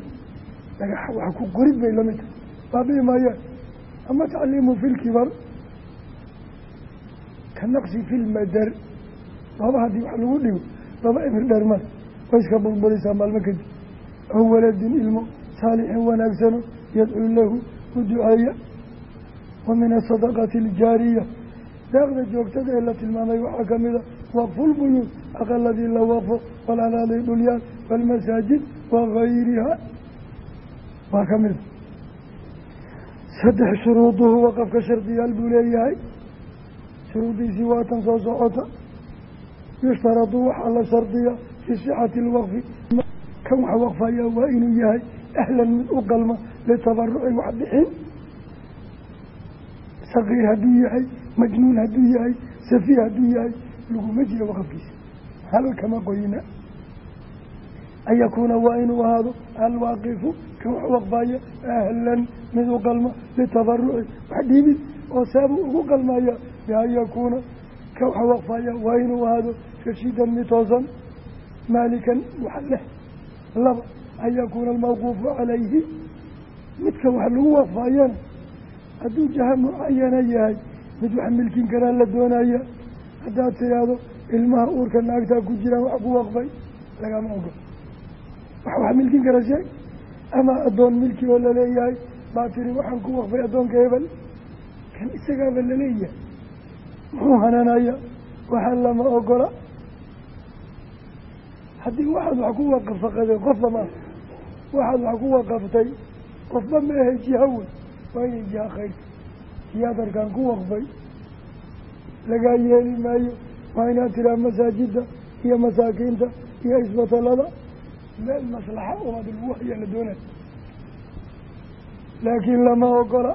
dhagax wax ku qorid bay la mid tahay baabii maayaan ama tacliimu fi lkibar ka naqsi fi lmadar laba haddii wax lagu dhigo laba ibir dheermada way iska burburaysaa maalmo kadib aw waladin ilmo saalixin wanaagsano yadcuu lahu u duceeya wa min asadaqati aljaariya daaqda joogtada ee la tilmaamay waxaa ka mida waqfulbuyuud aqaladii la waqfo walalaadii dhulyaal waalmasaajid wagayriha waa ka mida saddex shuruuduhu waqafka shardiyaal buu leeyahay. Shuruudiisii waa tan soo socota. Yushtaradu waxaa la shardiya fii sixati alwaqfi kan wax waqfaya waa inuu yahay ahlan mid u qalma litabaruci wax bixin. Saqiir hadduu yahay majnuun hadduu yahay safiih hadduu yahay laguma jiro waqafkiisa hal kama qoyina. An yakuuna waa inuu ahaado alwaaqifu kan wax waqfaya ahlan mid u qalma litabaruci wax dhiibid oo saabuu ugu qalmaya bian yakuuna ka wax waqfaya waa inuu ahaado rashiidan mid toosan maalikan wax leh laba an yakuuna almawquufu calayhi midka wax lagu waqfayana hadduu jaha mucayana yahay mid wax milkin karaa la doonaya haddaad tidhaahdo ilmaha uurka naagtaa ku jiraan wax ku waqfay lagama wax milkin kara ama addoon milki oo la leeyahay baa tiri waxaan ku waqfay addoonka hebel. Kan isagaaba la leeyahay muxuu hananaya waxaa lama ogola. Haddii waxaad wax ku waqafaqaday qofba ma waxaad wax ku waqaftay qofba ma ahay jiha wey waa inay jiha khayrta tiyaatarkan ku waqfay lagaa yeeli maayo waa inaad tiraa masaajida iyo masaakiinta iyo isbatalada meel maslaxa umaad lagu la doonayo laakiin lama ogola.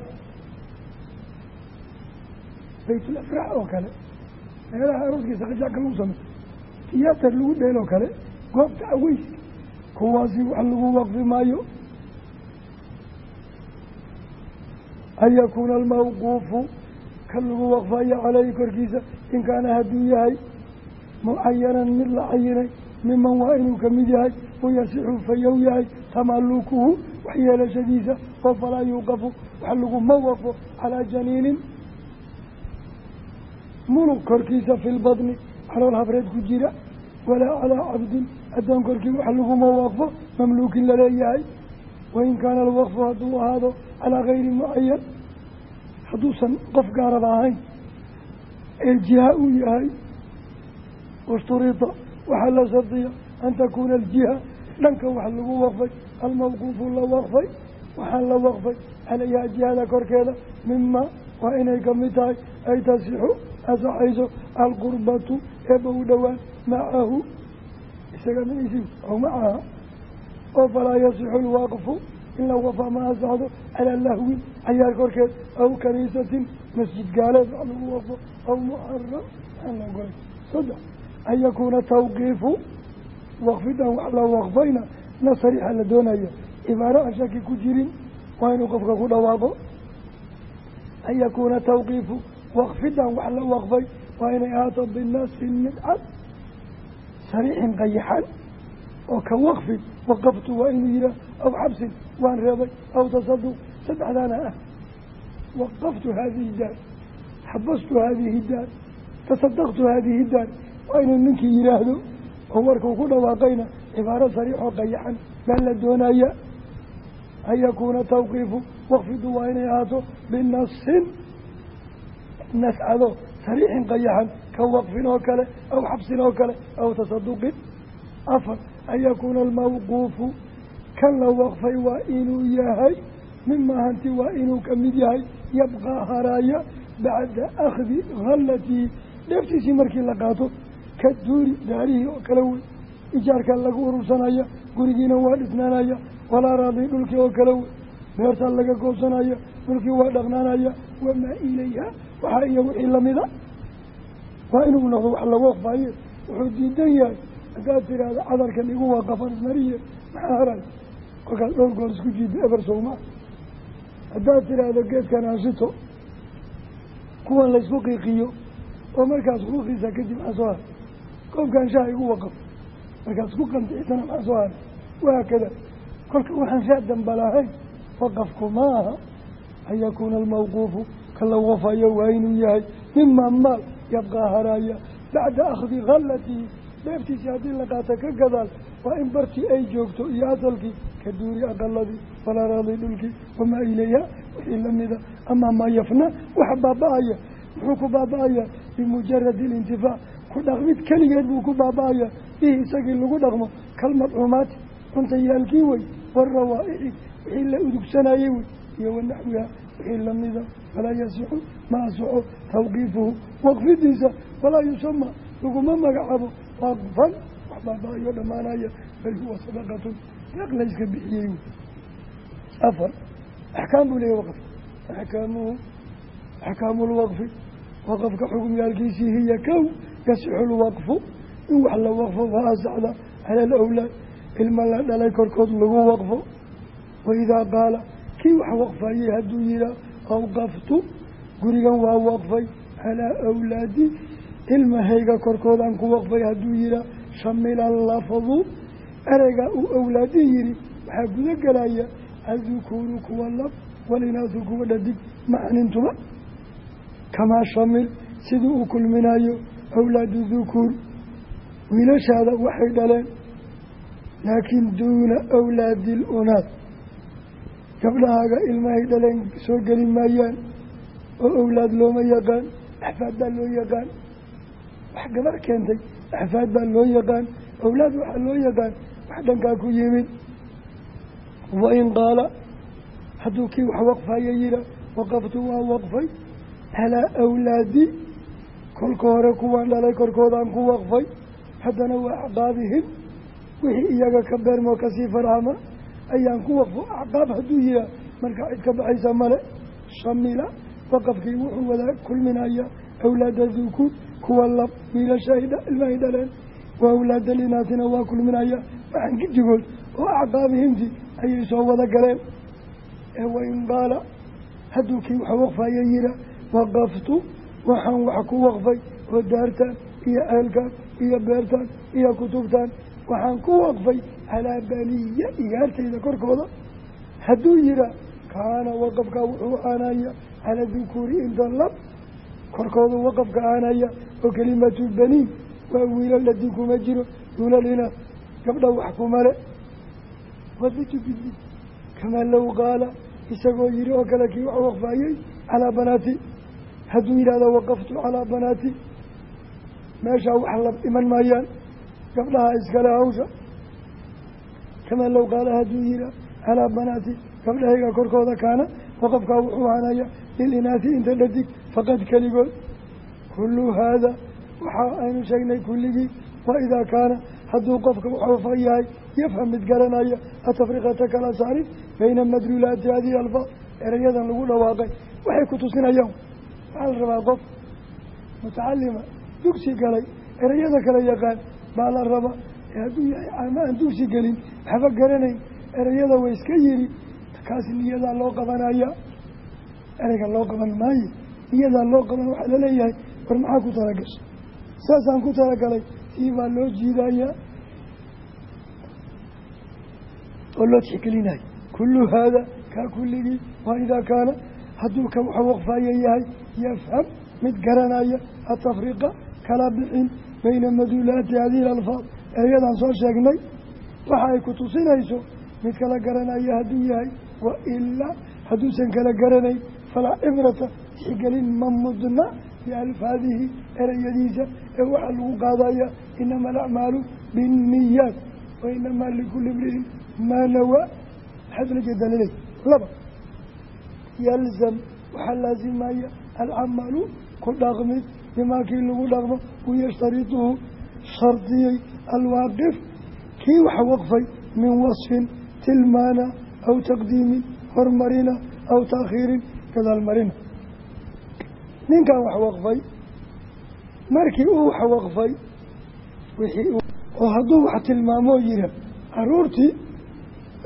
Baytul afraax oo kale meelaha arooskiisa qajaacka lagu samey tiyaatar lagu dheeloo kale goobta aweyska kuwaasi wax lagu waqfi maayo. An yakuuna almawquufu kan lagu waqfayo caleyhi korkiisa in kaana hadduu yahay mucayanan mid la cayinay miman waa inuu ka mid yahay wayasixu fayow yahay tamalukuhu waxyeelashadiisa oo falaa yuuqafu wax laguma waqfo calaa janiinin mulug korkiisa fi lbadni calool habreed ku jira walaa calaa cabdin addoon korkii wax laguma waqfo mamluukin la leeyahay wain kaana alwaqfu hadduu ahaado calaa gayri mucayan hadduusan qof gaaraba ahayn ee jiha uu yahay ishturita waxaa la shardiya an takuuna aljiha dhanka wax lagu waqfay almawquufu la waqfay waxaa la waqfay calayhaa jihada korkeeda mima waa inay ka mid tahay ay tasixu asaxayso alqurbatu eeba u dhowaan macahu isaga maciisi aw macaha oo falaa yasixu lwaqfu in la wafaa ma ansaxdo calaa lahwin cayaar korkeed aw kaniisatin masjid gaaleed wax lagu waqfo aw muxaram aan saddex an yakuuna tawqiifu waqfidan wax la waqfayna na sariixa la doonaya cibaaro aan shaki ku jirin waa inuu qofka ku dhawaaqo. An yakuuna tawqiifu waqfidan wax la waqfay waa inay ahaato binasin mid cad sariixin qayaxan oo ka waqfi waqaftu waa inuu yihaah aw xabsin waan reebay aw tasaduq saddexdaana ah. Waqaftu haadihi daar xabastu haadihi daar tasadaqtu haadihi daar waa inuu ninkii yidhaahdo oo warkuu ku dhawaaqayna cibaaro sariixoo qayaxan baa la doonaya. An yakuuna tawqiifu waqfidu waa inay ahaato binasin nascado sariixin qayaxan ka waqfin oo kale aw xabsin oo kale aw tasaduqin afar an yakuuna almawquufu kan la waqfay waa inuu yahay mima hanti waa inuu ka mid yahay yabqaa haraaya bacda akhdi khallatihi dheeftiisii markii la qaato ka duuri daarihii oo kale wey. Ijaarka lagu urursanaya gurigiina waa dhisnaanaya walaa raadii dhulkii oo kale wey. Beertaa laga goosanaya dhulkii waa dhaqnaanaya wamaa ilayha waxaa iyo wixii lamida waa inuu noqdo wax la waqfaye wuxuu diidan yahay. Haddaad tiraahdo cadarkan igu waaqafan ismariye maxaa haray? Kolkaas dhowr goor isku jiida eber sowmaa haddaad tiraahdo geedkan aanshito kuwan laysku qiiqiyo oo markaas ruuqiisa kadib maxaa soo haray koobkan shaha igu waqaf markaas ku qanticisana maxaa soo haray wahaakada kolka waxaan shaa damba lahayn waqafku ma aha an yakuuna almawquufu ka la wafayo waa inuu yahay mima maal yabqaa haraaya bacda akhdi khallatihi dheeftiisii haddii la qaata ka gadaal waa in bartii ay joogto iyo asalkii ka duuri aqaladii walaraadii dhulkii wamaa ilayha wixii lamida amaa maa yafna waxa baaba-aya ku baaba-aya bimujaradi ku dhaqmid keligeed buu ku baaba-aya. Bihi isagii lagu dhaqmo kalmadcuumaati cuntayaalkii wey warawaaixi wixii la udugsanayey wey iyo wanaxwiha wixii lamida falaa yasixu ma asaxo tawqiifuhu waqfidiisa walaa yusama laguma magacaabo waqfan wax baaba-ayo dhammaanaya bal huwa sadaqatun deeq layska bixiyey wey. Afar axkaam buu leeyahy waqf. Axkaamuhu axkaamu lwaqfi waqafka xukumyaalkiisii hiya kow yasixu lwaqfu in wax la waqfo fa asaxda cala alawlaad ilma la dhalay korkood lagu waqfo waidaa qaala kii wax waqfayey hadduu yihaa awqaftu gurigan waa waqfay calaa awlaadi ilmahayga korkoodaan ku waqfay hadduu yihaa shamila lafdu ereyga uu awlaadi yihi waxaa guda gelaya adukuuru kuwa lab walinaasu kuwa dhadig macanintuba kamaa shamil sidii uu kulminayo awlaadu dukuur wiilashaada waxay dhaleen laakiin duuna awlaadi lunaad gabdhahaaga ilmahay dhaleen soo geli maayaan oo awlaad looma yaqaan axfaad baa loo yaqaan. Wax gabar keentay axfaad baa loo yaqaan awlaad waxaa loo yaqaan wax dhankaa ku yimid. Wain qaala hadduu kii wax waqfayo yiha waqaftu waa waqfay calaa awlaadi kolka hore kuwaan dhalay korkoodaan ku waqfay. Haddana waa acqaabihim wixii iyaga ka beermoo ka sii farhama ayaan ku waqfo. Acqaab hadduu yihaa markaa cid ka baxaysa male shamila waqafkii wuxuu wada kulminaya awlaada dukuur kuwa lab wiilasha ilmahay dhaleen. Waa awlaada linaatina waa kulminaya waxaan gidigood oo acqaabihimti ayay soo wada galeen. Ee wain qaala hadduu kii wax waqfaya yihaa waqaftu waxaan wax ku waqfay oo daartaan iyo ceelkaan iyo beertaan iyo kutubtaan waxaan ku waqfay calaa baniya igaartayda korkooda. Hadduu yihaa kaana waqafkaa wuxuu aanaya calaa dukuuri inta lab. Korkooda waqafka aanaya oo kelimatu baniin waa wiilal dhadi kuma jiro duulalina gabdha wax kumale waditu bidi kamaa low qaala isagoo yihi oo kale kii wax waqfaayey calaa banaati hadduu yidhahdo waqaftu calaa banaati meeshaa wax lab iman maayaan gabdhaha iskale hawsha. Kamaa low qaala hadduu yihaa calaa banaati gabdhahayga korkooda kaana waqafkaa wuxuu ahanaya lilinaasi inta dhadig faqad keligood. Kullu haada waxa aynu sheegnay kulligii wa idaa kaana hadduu qofka waxwafa yahay yafham mid garanaya atafriqata kala saarin bayna madluulaati hadihi alfaad erayadan lagu dhawaaqay. Waxay ku tusinayaan waxaa la rabaa qof mutacalima dugsi galay erayada kala yaqaan baa la rabaa hadduu yahay caama aan dugsi gelin waxba garanayn erayada way iska yiri kaas niyadaa loo qabanaya ereyga loo qaban maayo niyadaa loo qaban waxaa la leeyahay war maxaa ku talagashay saasaan ku talagalay sii baa loo jiidayaa oo loo tixgelinayo kullu haada kaa kulligii waa idaa kaana hadduu ka waxa waqfaayo yahay yafham mid garanaya atafriqa kala bixin bayna maduulaati hadihi alfaad ereyadan soo sheegnay waxa ay ku tusinayso mid kala garanaya hadduu yahay wa ilaa hadduusan kala garanayn falaa cibrata tixgelin ma mudna bialfaadihi ereyadiisa ee waxaa lagu qaadaya inama alacmaalu binniyaat wa inamaa likulli imri'in maa nawaa maxaad ula jeedaa laleey laba yalzam waxaa laasimaya alcamalu ku dhaqmid bimaakii lagu dhaqmo uu yashtarituhu shardiyey alwaaqif kii wax waqfay min wasfin tilmaana aw taqdiimin hormarina aw taakhiirin gadaal marina ninkan wax waqfay markii uu wax waqfay wixii oo hadduu wax tilmaamoo yira caruurtii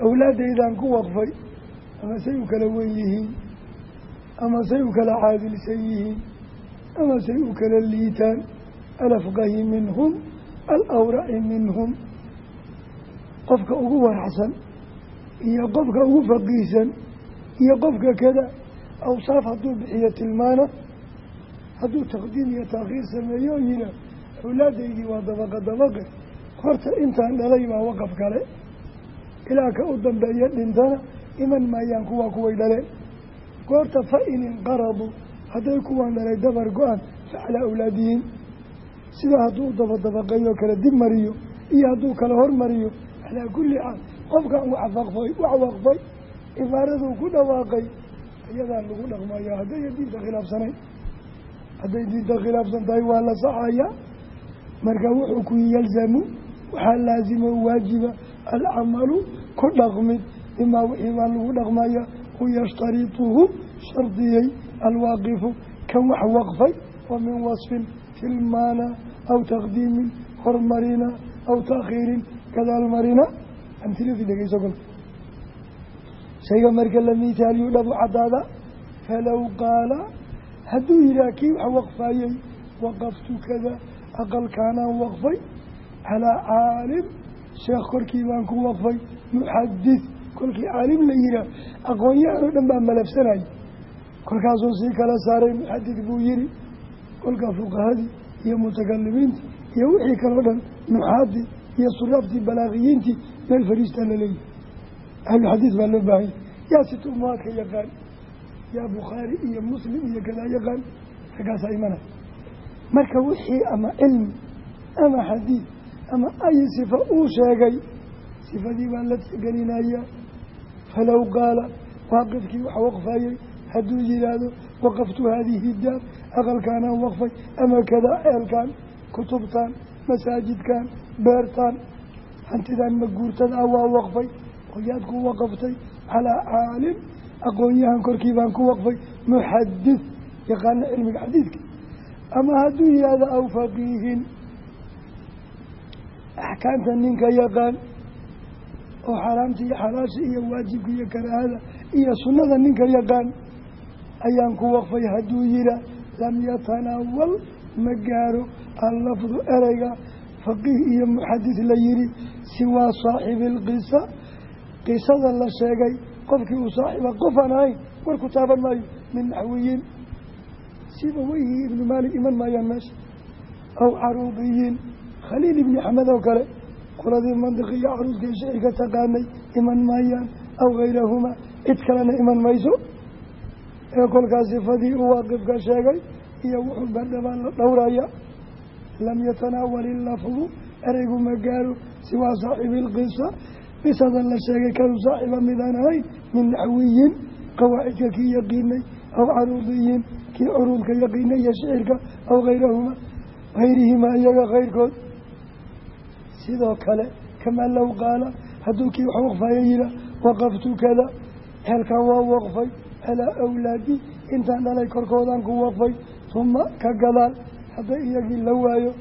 awlaadaydan ku waqfay ama say u kala wen yihiin ama say u kala caadilsan yihiin ama say u kala liitaan alafqahi minhum alawraci minhum qofka ugu waraxsan iyo qofka ugu faqiihsan iyo qofka kada awsaaf hadduu bixiyo tilmaana hadduu taqdiim iyo taakhiir sameeyo oo yihaa awlaadaydii waa dabaqa dabaqe horta intaan dhalay baa waqaf kale ilaa ka u dambeeya dhintana iman maayaan kuwaa kuway dhaleen goorta fa in inqaraduu hadday kuwaan dhalay dabar go-an fa calaa awlaadihim sida hadduu dabadabaqeeyo kala dib mariyo iyo hadduu kala hormariyo calaa kulli xaal qofkan wax waqfay wax waqfay cibaaraduu ku dhawaaqay iyadaa lagu dhaqmaya. Haddaya diinta khilaafsanayn hadday diinta khilaafsan tahay waa la saxaya. Marka wuxuu ku yalzamu waxaa laasimo waajiba alcamalu ku dhaqmid bimaa wixii baa lagu dhaqmaya u yashtarituhu shardiyey alwaaqifu kan wax waqfay wa min wasfin tilmaana aw taqdiimin hormarina aw taakhiirin gadaal marina. Amtiladii dhegeyso kolka shayga marka la miitaaliyuu dhabu caddaada falow qaala hadduu yidhaah kii wax waqfaayey waqaftu kada aqalkaanaan waqfay calaa caalim sheekh korkii baan ku waqfay muxadid kolkii caalim la yihaah aqoon-yahan oo dhan baa malafsanaya kolkaasuu sii kala saaray muxadid buu yihi kolkaa fuqahadii iyo mutakalimiintii iyo wixii kaloo dhan nuxaadii iyo suraaftii balaaqiyiintii meel fadhiistaa laleeyahy ahluxadiid baa loo baahanya yaa situmaadka yaqaan yaa bukhaari iyo muslim iyo kadaa yaqaan raggaasaa imanaya marka wixii ama cilmi ama xadiid ama ay sifa uu sheegay sifadii baa la tixgelinaya falow qaala waaqifkii wax waqfayey hadduu yihaahdo waqaftu haadihi daar aqalkaanaan waqfay ama kadaa ceelkan kutubtan masaajidkan beertan hantidan maguurtada ah waa waqfay oyaad ku waqaftay calaa caalim aqoon-yahan korkii baan ku waqfay muxadid yaqaana cilmiga xadiidka. Ama hadduu yihahdo aw faqiihin axkaamta ninka yaqaan oo xaraamta iyo xalaasha iyo waajibka iyo karaahada iyo sunnada ninka yaqaan ayaan ku waqfay hadduu yihaa lam yatanaawal ma gaaro allafdu ereyga faqiih iyo muxadis la yihi siwaa saaxibi ilqisa qisada la sheegay qofkii uu saaxiiba qofaan ahayn war ku taaban maayo min naxwiyiin. Siba weyhii ibnu maalik iman maayaan meesha aw caruudiyiin khaliil ibni axmed oo kale qoladii mandiqi iyo caruudka shicirka taqaanay iman maayaan aw hayrahumaa cid kalena iman mayso ee kolkaas sifadii uu waaqifka sheegay iyo wuxuu bandhabaan la dhowraya lam yatanaawal ilafdu ereygu ma gaaro siwaa saaxibi ilqisa qisadan la sheegay kanu saaxiba midaan ahayn min naxwiyin qawaacidka kii yaqiinay aw caruudiyiin kii curuudka yaqiinay iyo shicirka aw hayrahuma hayrihimaa iyaga kayrkood sidoo kale kamaa low qaala hadduu kii wax waqfayo yihaa waqaftu kada ceelkan waa waqfay calaa awlaadi intaan dhalay korkoodaan ku waqfay uma ka gadaal hadday iyagii la waayo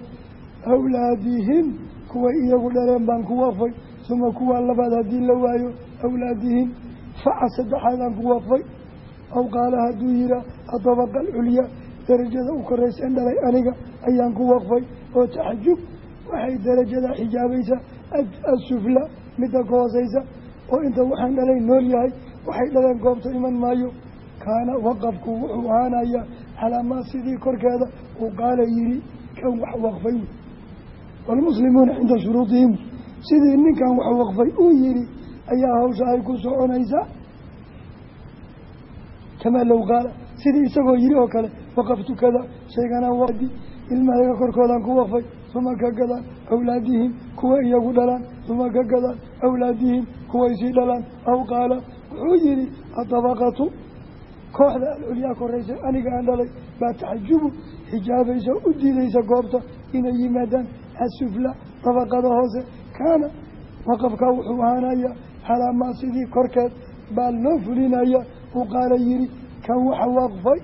awlaadihim kuway iyagu dhaleen baan ku waqfay uma kuwaa labaad haddii la waayo awlaadihim faca saddexaadaan ku waqfay aw qaala hadduu yihaa adabaqa alculyaa darajada u koraysan dhalay aniga ayaan ku waqfay oo taxajub waxay darajada xijaabaysaa asufla midda ka hooseysa oo inta waxaan dhalay nool yahay waxay dhaleen goobta iman maayo. Kaana waqafku wuxuu ahaanayaa calaamaa sidii korkeeda uu qaala yidhi kan wax waqfay. Waalmuslimuuna cinda shuruudihim sidii ninkan wax waqfay uu yidhi ayaa hawsha ay ku soconaysaa? Kamaa low qaala sidii isagoo yidhi oo kale waqaftu kada shaygana wadi ilmahayga korkoodaan ku waqfay uma ka gadaan awlaadihim kuwa iyagu dhalaan uma ka gadaan awlaadihim kuwa isii dhalaan aw qaala wuxuu yihi adabaqatu kooxda alculyaa koraysa aniga aan dhalay baa taxajubu xijaabaysa u diidaysa goobta inay yimaadaan asufla dabaqada hoose kaana waqafkaa wuxuu ahaanaya calaamaa sidii korkeed baa loo fulinaya uu qaala yihi kan waxa waqfay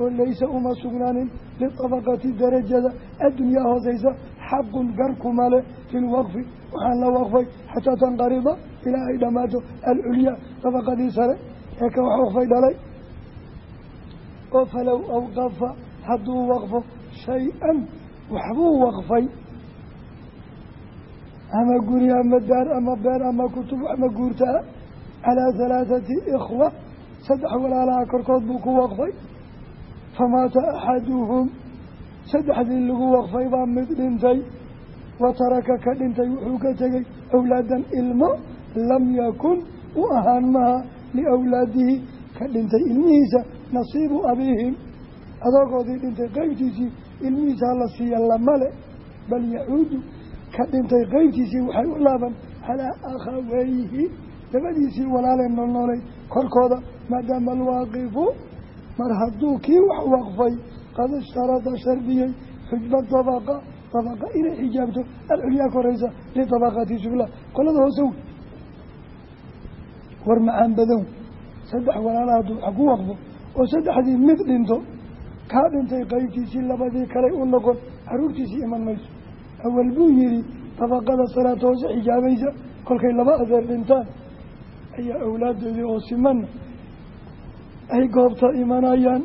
oo laysa uma sugnaanin litabaqati darajada addunyaa hooseysa xaqun garkuma le fi lwaqfi waxaan la waqfay xataa tanqarida ilaa ay dhammaato alculyaa dabaqadii sare ee ka wax waqfay dhalay oo falow awqafa hadduu waqfo shay-an waxbuu waqfay ama guri ama daar ama beer ama kutub ama guurtaa calaa halaathati ikhwa saddex walaalaha korkood buu ku waqfay famaata axaduhum saddexdii lagu waqfay baa mid dhintay wa taraka ka dhintay wuxuu ka tegey awlaadan ilmo lam yakun u ahaan maha liawlaadihi ka dhintay ilmihiisa nasiibu abiihim adoogoodii dhintay qeybtiisii ilmihiisa hala siiya lamale bal yacuudu ka dhintay qeybtiisii waxay u laaban calaa akhaweyhi labadiisii walaalee noolnoolay korkooda maadaama alwaaqifu mar hadduu kii wax waqfay qad ishtarada shardiyey xujba dabaqa dabaqa inay xijaabto alculyaa koraysa lidabaqati sufla qolada hoose wey war macaan badan saddex walaala hadduu wax ku waqfo oo saddexdii mid dhinto kaa dhintay qeybtiisii labadii kaley u noqon caruurtiisii iman mayso. Awal buu yihi dabaqada salaata hoose xijaabaysa kolkay laba adeer dhintaan ayaa awlaadeedii oo simanna ay goobta imanayaan.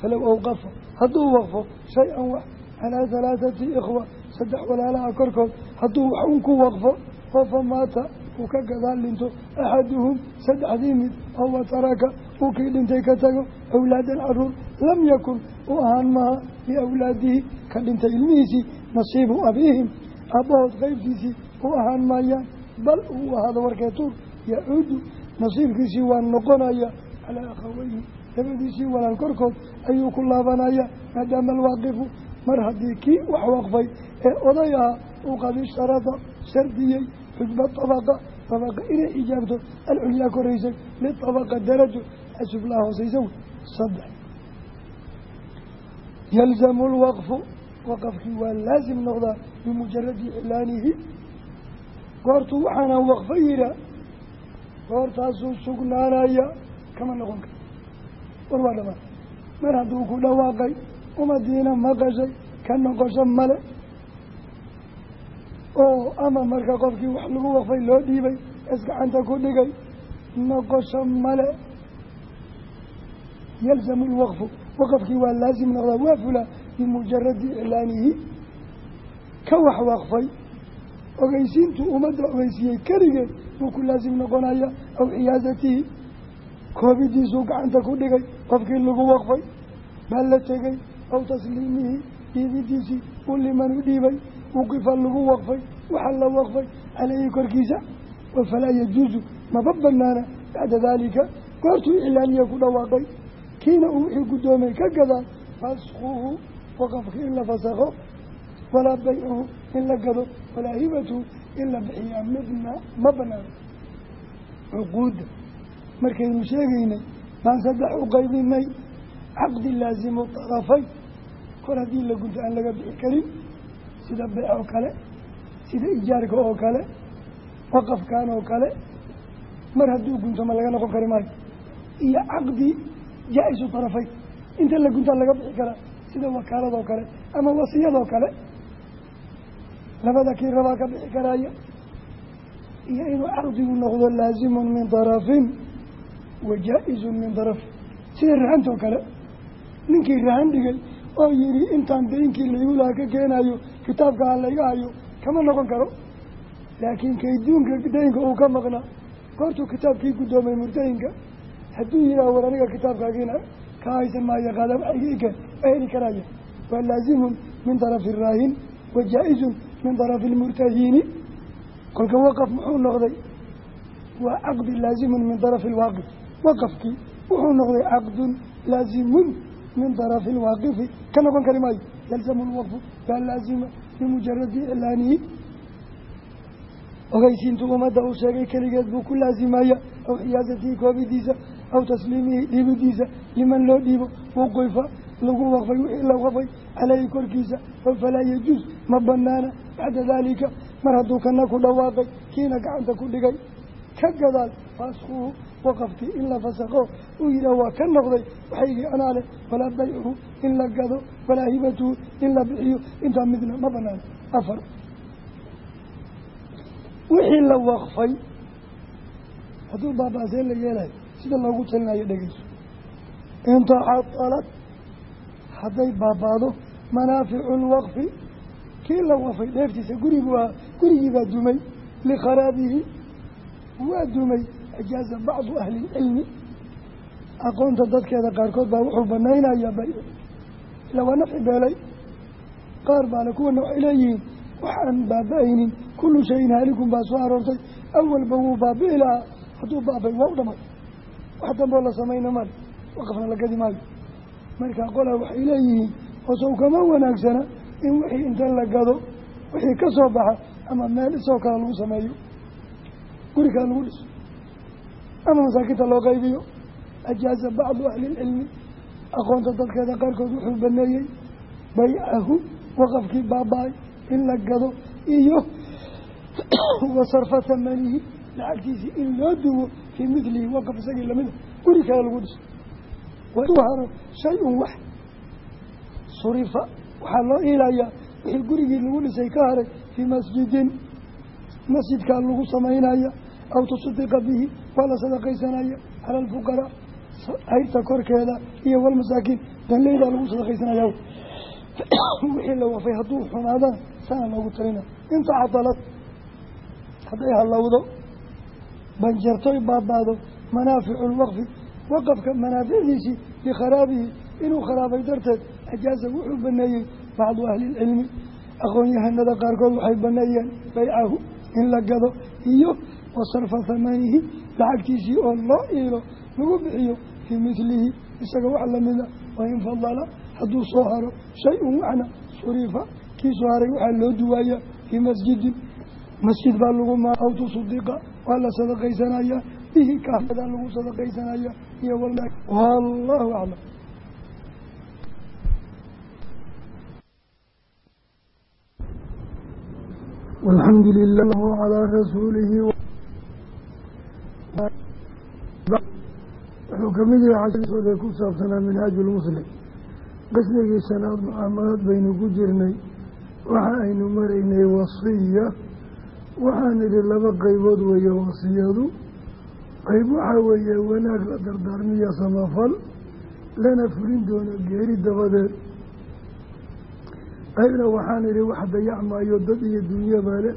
Falow awqafa hadduu waqfo shay-an wax calaa halaathati ikhwa saddex walaalaha korkood hadduu wax un ku waqfo oo fa maata uu ka gadaal dhinto axaduhum saddexdii mid oo wataraka uu kii dhintay ka tago awlaadan carruur lam yakun u ahaan maha liawlaadihi ka dhintay ilmihiisii nasiibu abiihim aabbahood qeybtiisii u ahaan maayaan bal uu ahaado warkee tuur yacuudu nasiibkiisii waa noqonaya calaa akhaweyhi labadiisii walaal korkood ayuu ku laabanaya maadaama alwaaqifu mar haddii kii wax waqfay ee oday ahaa uu qad ishtarada shardiyey xujba abaqa abaqa inay ijaabto alculyaa koraysay liabaqa darajo asuflaa hooseysa wey saddex. Yalzamu lwaqfu waqafkii waa laasim noqdaa bimujaradi iclaanihi. Goortuu waxaanaan waqfa yihaa goortaasuu sugnaanaya kama noqon karo. War waa dhamaan mar hadduu ku dhawaaqay umadiina maqashay ka noqosho male. Oo ama marka qofkii wax lagu waqfay loo dhiibay isgacanta ku dhigay noqosho male. Yalzamu lwaqfu waqafkii waa laasim noqdaa waa fulaa bimujaradi iclaanihi ka wax waqfay ogeysiintuu ummadda ogeysiiyey keligeed wuu ku laasim noqonaya aw ciyaadatihi. Koobidiisuu gacanta ku dhigay qofkii lagu waqfay baa la tegey aw tasliimihi dhiibidiisii u liman u dhiibay wuqifa lagu waqfay waxaa la waqfay caleyhi korkiisa falaa yajuusu maba banaana bacda daalika. Goortuu iclaaniya ku dhawaaqay kiina uu wixii guddoomay ka gadaan faskuhu waqafkii in la fasakho walaa baycuhu in la gado walaa hibatuhu in la bixiyaa midna ma banaano cuquudda markaynu sheegaynay baan saddex u qaybinay caqdi laasimu tarafay. Kor haddii la gunto aan laga bixi karin sida beec oo kale sida ijaarka oo kale waqafkan oo kale mar hadduu guntama laga noqon kari maayo iyo caqdi jaa-isu tarafayn inta la guntaa laga bixi karaa sida wakaaladoo kale ama wasiyadoo kale labada kii rabaa ka bixi karaaya iyo inuu caqdigu noqdo laazimun min darafin wa jaa-izun min darafin sida rahantoo kale ninkii rahan dhigay oo yihi intaan daynkii laygu laha ka keenayo kitaabka ha layga hayo kama noqon karo. Laakiin kayduunka daynka uu ka maqnaa goortuu kitaabkii guddoomay murtayinka hadduu yidhaha war aniga kitaabkaagiina ka haysan maayo qaada waxayga ikeen waa heli karaya waa laazimun min darafi raahin wa jaa-izun min darafi lmurtahiini kolka waqaf muxuu noqday waa caqdi laazimun min darafi lwaaqif waqafkii wuxuu noqday caqdun laazimun min darafi lwaaqifi ka noqon kari maayo yalzamu lwaqfu baa laazima bimujaradi iclaanihi ogeysiintu ummadda uu sheegay keligeed buu ku laazimaya aw xiyaasatihi koobidiisa aw tasliimihi dhiibidiisa liman loo dhiibo wuqifa lagu waqfay wixii la waqfay caleyhi korkiisa falaa yajuus ma banaana bacda daalika mar hadduu kana ku dhawaaqay kiina gacanta ku dhigay ka gadaal faaskuhu waqafkii in la fasaqo uu yidhaah waa ka noqday waxaygii anaa leh walaa baycuhu in la gado walaa hibatuhu in la bixiyo intaa midna ma banaana afar wixii la waqfay hadduu baabaasee la sida loogu talinayo dhegeyso intaxatalad hadday baabaado manaaficu lwaqfi kii la waqfay dheeftiisa gurigu ahaa gurigii baa dumay. Likharaabihi waa dumay. Ajaaza bacdu ahli ilcilmi aqoonta dadkeeda qaarkood baa wuxuu banaynayaa bayco ila waa nafci beelay. Qaar baale kuwana waxay leeyihiin. Wax aan baaba-aynin kullu shayin haalikun baa soo aroortay. Awalba wuu baabi'i lahaa hadduu baabay waa u dhamay. Wax damboo la samayna male waqafna la gadi maayo markaa qolaa waxay leeyihiin hoosow kama wanaagsana in wixii inta la gado wixii ka soo baxa ama meel isoo kale lagu sameeyo. Guri kale lagu dhiso ama masaakinta loo qaybiyo. Ajaaza bacdu ahlilcilmi aqoonta dadkeeda qaarkood wuxuu baneeyey baycahu waqafkii baaba-ay in la gado iyo <coughs> wa sarfa lacagtiisii in loo duwo fii midlihi waqaf isagii lamida guri kale lagu dhiso haro shay-un wax surifa waxaa loo iilayaa wixii gurigii lagu dhisay ka haray fii masjidin. Masjidkaa lagu samaynaya aw tusaddiqa bihi waa la sadaqaysanaya cala alfuqaraa hayrta korkeeda iyo walmasaakiin danleydaa lagu sadaqaysanaya wixii la wafay hadduu xumaadana sana loogu talina. Inta cadalad hadday hallowdo banjartoy baabaado manaaficu lwaqfi waqafka manaaficdiisii likharaabihi inuu kharaabay darteed ajaaza wuxuu baneeyey bacdu ahlilcilmi aqoon-yahanada qaarkood waxay baneeyeen baycahu in la gado iyo wa sarfa thamanihi lacagtiisii oo loo iilo lagu bixiyo fii midlihi isaga wax lamida wain fadala hadduu soo haro shay-un waxna surifa kii soo haray waxaa loo duwaaya fii masjidin masjid baa lagu ma aw waa la sadaqaysanayaa bihi kadaa lagu sadaqaysanaya iyo wallahu aclam. Walxamdu lilah calaa rasuulihi wuxuu ka mid yahay xasooda ku saabsanaa minhaaju lmuslim qismigii shanaad mucaamalad baynu ku jirnay waxa aynu maraynay wasiya. Waxaan idhi laba qeybood weeye wasiyadu qeyb waxaa weeye wanaag la dardaarmiya samafal lana fulin doono geeri dabadeed. Qaybna waxaan idhi wax dayacmaayo dad iyo dunyaba leh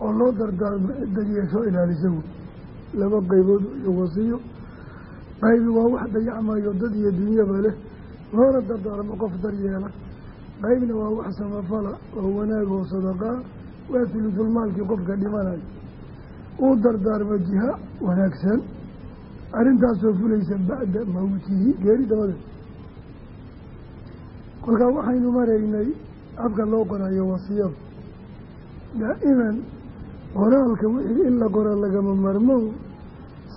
oo loo dardaarmo cidda yeesho ilaalisa wey laba qeybood iyo wasiyo. Qaybi waa wax dayacmaayo dad iyo dunyaba leh loona dardaarmo qof daryeela. Qaybna waa wax samafala oo wanaag oo sadaqaa waa tulusulmaalkii qofka dhimanayo uu dardaarmo jiha wanaagsan. Arrintaasoo fulaysa bacda mawtihi geeri dabadeed kolkaa waxaynu maraynay afka loo qorayo wasiyada daa'iman qoraalka wixii in la qora lagama marmo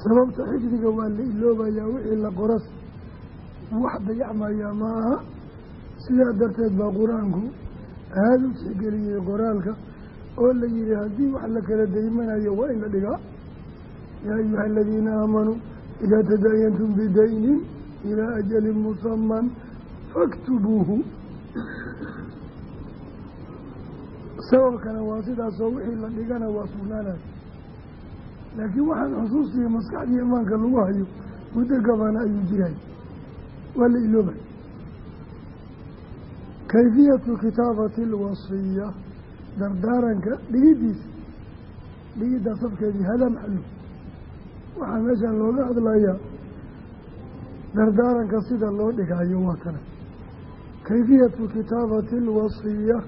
sababta xifdiga waa la iloobayaa wixii la qoras. Wax dayacmayaa ma aha sidaa darteed baa qur'aanku aada u tixgeliyey qoraalka oo la yihi haddii wax la kala daymanayo waa in la dhigaa. Yaa ayuha aladiina aamanuu idaa tadaayantum bidaynin ilaa ajalin musaman faktubuuhu. Sababkana waa sidaasoo wixii la dhigana waa sugnaanaya laakiin waxaan xusuustiiyo maskaxdii imaanka lagu hayo muddo gabana ayuu jiray. Waa la iloobay. Kayfiyatu kitaabati alwasiya dardaaranka dhigidiisa dhigiddaa safkeedii hadaa maxalu waxaa meeshaan looga hadlayaa dardaaranka sida loo dhigayo waa kana kayfiyatu kitaabati alwasiya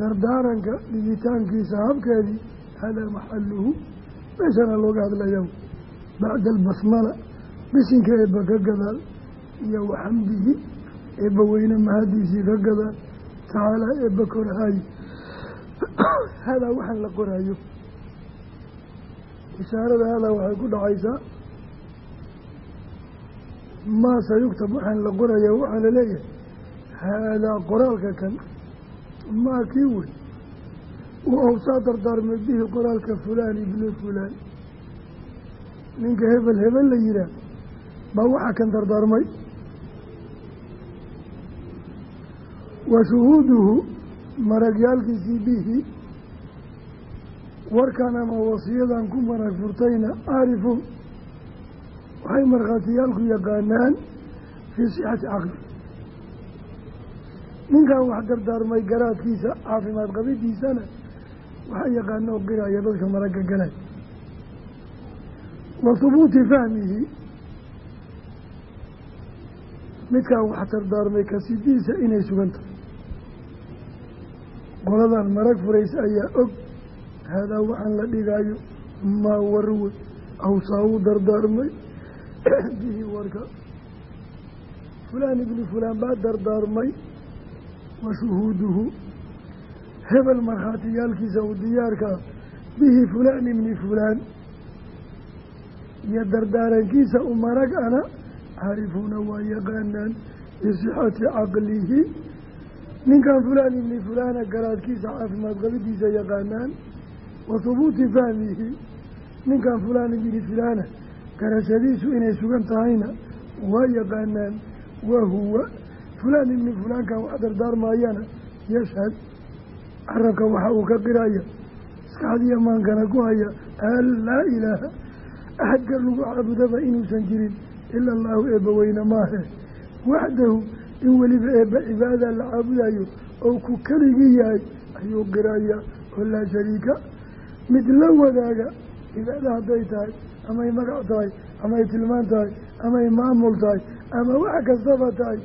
dardaaranka dhigitaankiisa habkeedii hadaa maxaluhu meeshana looga hadlaya bacda albasmala bisinka eebba ka gadaal iyo waxamdihi eebba weyne mahadiisii ka gadaal tacaalaa eebba korhaayo <coughs> hadaa waxaan la qoraayo. Ishaarada hadaa waxay ku dhacaysaa maa sayugtab waxaan la qoraya waxaa la leeyahay. Haadaa qoraalka kan maa kii wey uu awsaa dardaarmay bihi qoraalka fulaan ibnu fulaan. Ninka hebel hebel la yihaah baa waxaa kan dardaarmay. Wa shuhuuduhu maragyaalkiisii bihi warkan ama wasiyadan ku marag furtayna aarifuun waxay markhaatiyaalku yaqaanaan fii sixati caqli. Ninkan wax dardaarmay garaadkiisa caafimaad qabidiisana waxaa yaqaana oo qiraya dadka maragga galay. Wa hubuuti fahmihi midkaan wax dardaarmay kasidiisa inay sugan tahay qoladan marag furaysa ayaa og haadaa waxaan la dhigaayo maa warwe awsaa uu dardaarmay. <clears throat> Bihi warka. Fulaan ibni fulaan baa dardaarmay. Wa shuhuuduhu. Hebel markhaatiyaalkiisa uu diyaarkaa bihi fulaan ibni fulaan. Iyo dardaarankiisa u marag ana caarifuuna waa yaqaanaan bisixati caqlihi ninkan fulaan ibni fulaana garaadkiisa caafimaad qabidiisa yaqaanaan wa hubuuti fahmihi ninkan fulaan ibni fulaana garashadiisu inay sugan tahayna waa yaqaanaan wahuwa fulaan ibni fulaankan wax dardaarmaayana yashhad carabka waxa uu ka qiraya maskaxdiiyo maankana ku haya an laa ilaaha axadka lagu caabudaba inuusan jirin ila allahu eebba weyne maahe waxdahu in weliba eebba cibaada la caabudayo oo ku keligii yahay ayuu qiraya oo laa shariika. Mid la wadaaga cibaada hadday tahay amay magac tahay amay tilmaan tahay amay maamul tahay ama wax kastaba tahay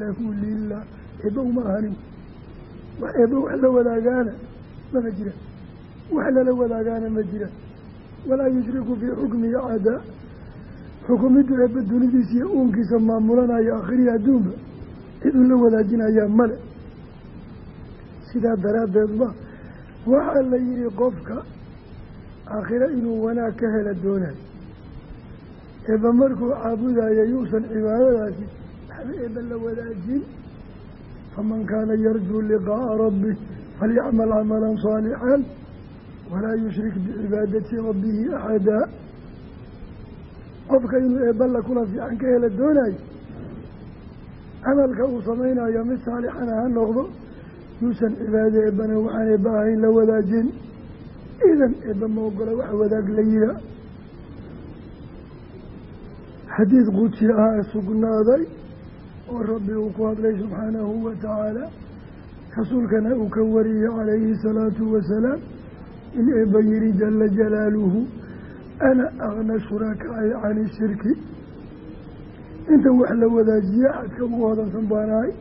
lahu lilah eebba uma ahanin wax eebba wax la wadaagaana mama jiraan wax lala wadaagaana ma jiraan walaa yushriku fii xukmihi cadaa xukumiddu eebba dunidiisa iyo uunkiisa maamulanaya akhrihi adduunba ciduu la wadaajinayaa male. Sidaa daraaddeed ba waxaa la yihi qofka aakhiro inuu wanaag ka hela doonayo eebba markuu caabudaya yuusan cibaadadaasi waxba eebba la wadaajin faman kaana yarjuu liqaa'a rabbih falyacmal camalan saalixan walaa yushrik bicibaadati rabbihi axadaa qofka inuu eebballa kula fiican ka hela doonayo camalka uu samaynayo mid saalixana ha noqdo yuusan cibaado eebbana waxaan eebba ahayn la wadaajin. Idan eebba ma ogola wax wadaag la yihaa xadiid qudsi ahaa sugnaaday oo rabbi uu ku hadlay subxaanahu wa tacaala rasuulkana uu ka wariyey calayhi salaatu wasalaam in eebba yihi jala jalaaluhu ana agna shurakaai cani shirki inta wax la wadaajiye axadka ugu hodansan baanahay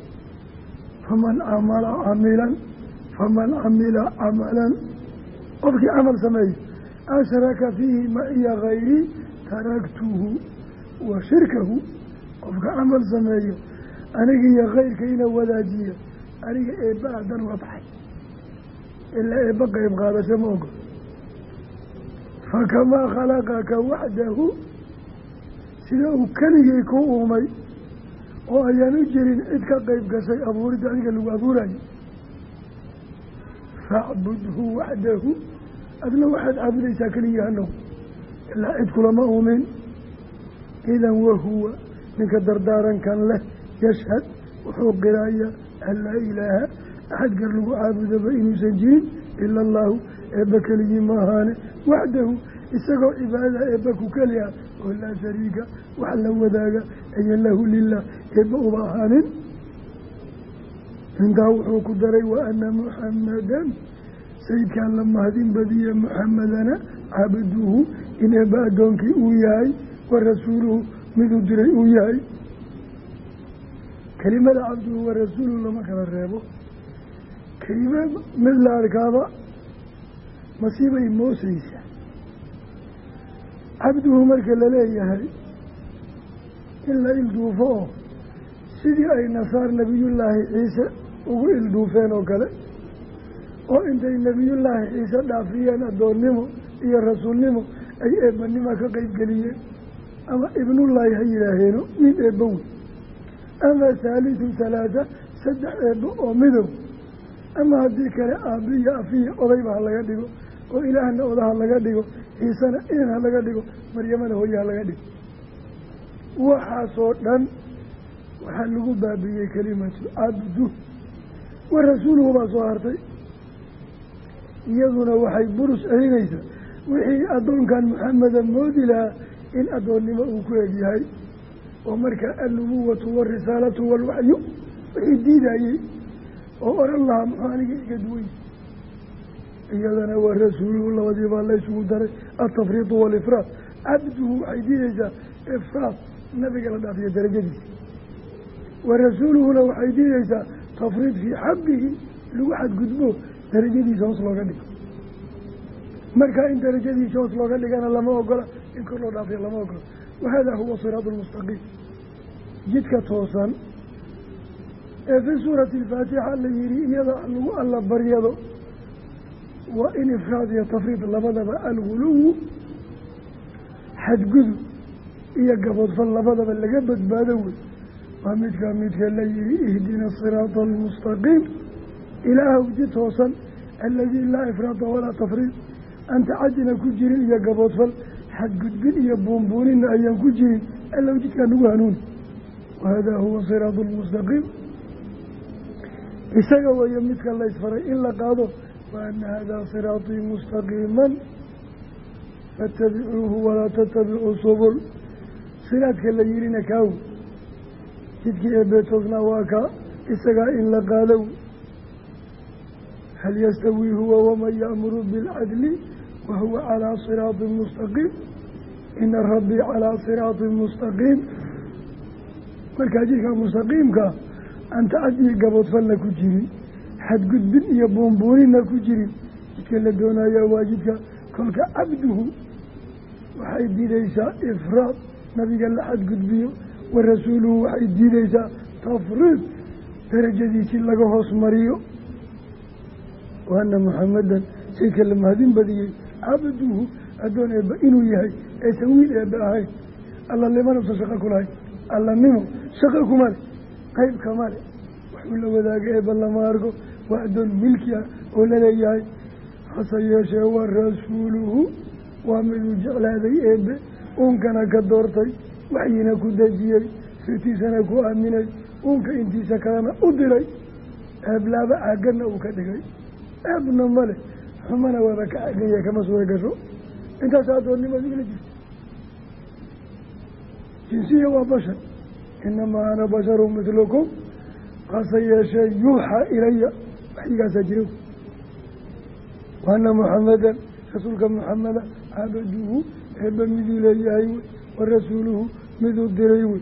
faman camala camilan faman camila camalan qofkii camal sameeyo ashraka fiihi maciya gayri taraktuhu wa shirkahu. Qofka camal sameeyo aniga iyo kayrka ina wadaajiyo aniga eebba adan waa baxay. Ilaa eebba qeyb qaadasho ma ogol fakamaa khalaqaka waxdahu sida uu keligii ku uumay oo ayaan u jirin cid ka qeyb gashay abuuridda adiga lagu abuurayo. Facbudhu waxdahu adna waxaad caabudaysaa keliya hanow ilaa cid kulama uumin. Idan wahuwa ninka dardaarankan leh yashhad wuxuu qiraaya an laa ilaaha axad gar lagu caabudaba inuusan jirin ila allahu eebba keligii ma ahaane. Waxdahu isagoo cibaadada eebba ku keliya oo laa shariika wax la wadaaga ayan lahu lilah eebba uba ahaanin? Intaa wuxuu ku daray wa ana muxamadan sayidkaan la mahadin badiye muxamadana cabduhu in eebba addoonkii uu yahay wa rasuuluhu miduu diray uu yahay. Kelimada cabduhu wa rasuuluhu lama kala reebo. Kelima mid la arkaaba masiibay moosaysa cabduhu marka la leeyahay in la ilduufo oo sidii ay nasaar nebiyullaahi ciise ugu ilduufeen oo kale oo intay nebiyullaahi ciise dhaafiyeen addoonnimo iyo rasuulnimo ay eebbanima ka qeybgeliyeen ama ibnullaahi ha yidhaaheeno mid eebba wey. Ama haalisu halaata saddex eebbo oo midow. Ama haddii kale aabiyo afiya odayba ha laga dhigo oo ilaahna odaha laga dhigo ciisena inan ha laga dhigo maryamana hooye ha laga dhigo waxaasoo dhan waxaa lagu baabiyey kelimatu cabdu wa rasuuluhu baa soo hartay. Iyaduna waxay burus celinaysaa wixii addoonkan maxameda moodi lahaa in addoonnimo uu ku egyahay oo markaa alnubuwatu waarisaalatu waalwaxyu wixii diidayey oo oran lahaa muxuu aniga iga duway iyadana waa rasuuluhu labadii baa la ysugu daray altafriidu waalifraad cabduhu waxay diidaysaa ifraad nabiga la dhaafiyo darajadiisa. Wa rasuuluhuna waxay diidaysaa tafriid fii xaqihi lagu xadgudbo darajadiisa hoos looga dhigo. Marka in darajadiisa hoos looga dhigana lama ogola in kor loo dhaafiyo lama ogola. Wahada huwa siraatu lmustaqiim jidka toosan ee fii suurati alfaatixa la yihi iyada lagu alla baryado waa in ifraad iyo tafriid labadaba alguluwu xadgudub iyo gaboodfal labadaba laga badbaado wey waa midkaa midka la yihi ihdina siraata almustaqiim ilaahow ji toosan aladii laa ifraada walaa tafriid. Anta cadina ku jirin iyo gaboodfal xadgudbin iyo buunbuuninna ayaan ku jirin allow jidkaa nagu hanuuni wahadaa huwa siraatu lmustaqiim isaga weeye midka la ysfaray in la qaado wa ana hadaa siraatii mustaqiiman faatabicuuhu walaa tatabicuu subul siraadka la yihina kaaw jidkii eebetoosna waa kaa isagaa in la qaado hal yastawii huwa waman yaamuru bilcadli wa huwa calaa siraatin mustaqiim ina rabbii calaa siraatin mustaqiim markaa jidka mustaqiimka anta cad iyo gaboodfalna ku jirin xadgudbin iyo buunbuunina ku jirin. Jidka la doonaya waa jidka kolka cabduhu waxay diidaysaa ifraad. Nabiga la xadgudbiyo wa rasuuluhu waxay diidaysaa tafriid. Darajadiisii laga hoos mariyo. Wa ana muxamadan sayka la mahadin badiyey cabduhu addoon eebba inuu yahay aysan wiil eebba ahayn allalimanasan shaqo ku lahayn allanimo shaqo kuma le qayb kama le waxuu la wadaaga eebba lama argo waa addoon milki ah oo la leeyahay hase yeeshee waa rasuuluhu waa miduu jeclaaday eebbe uunkana ka doortay waxyina ku dejiyey sirtiisana ku aaminay uunka intiisa kalena u diray eeblaaba caaganna uu ka dhigay eebna male xumana waaba ka caganya kama suura gasho intaas addoonnimadu ila jirta jinsiya waa bashar inamaa ana basharu mitlukum hase yeeshee yuuxaa ilaya waxyigaasaa jira waana muxamadan rasuulka muxameda cabaduhu eebba miduu leeyahay wey wa rasuuluhu miduu diray wey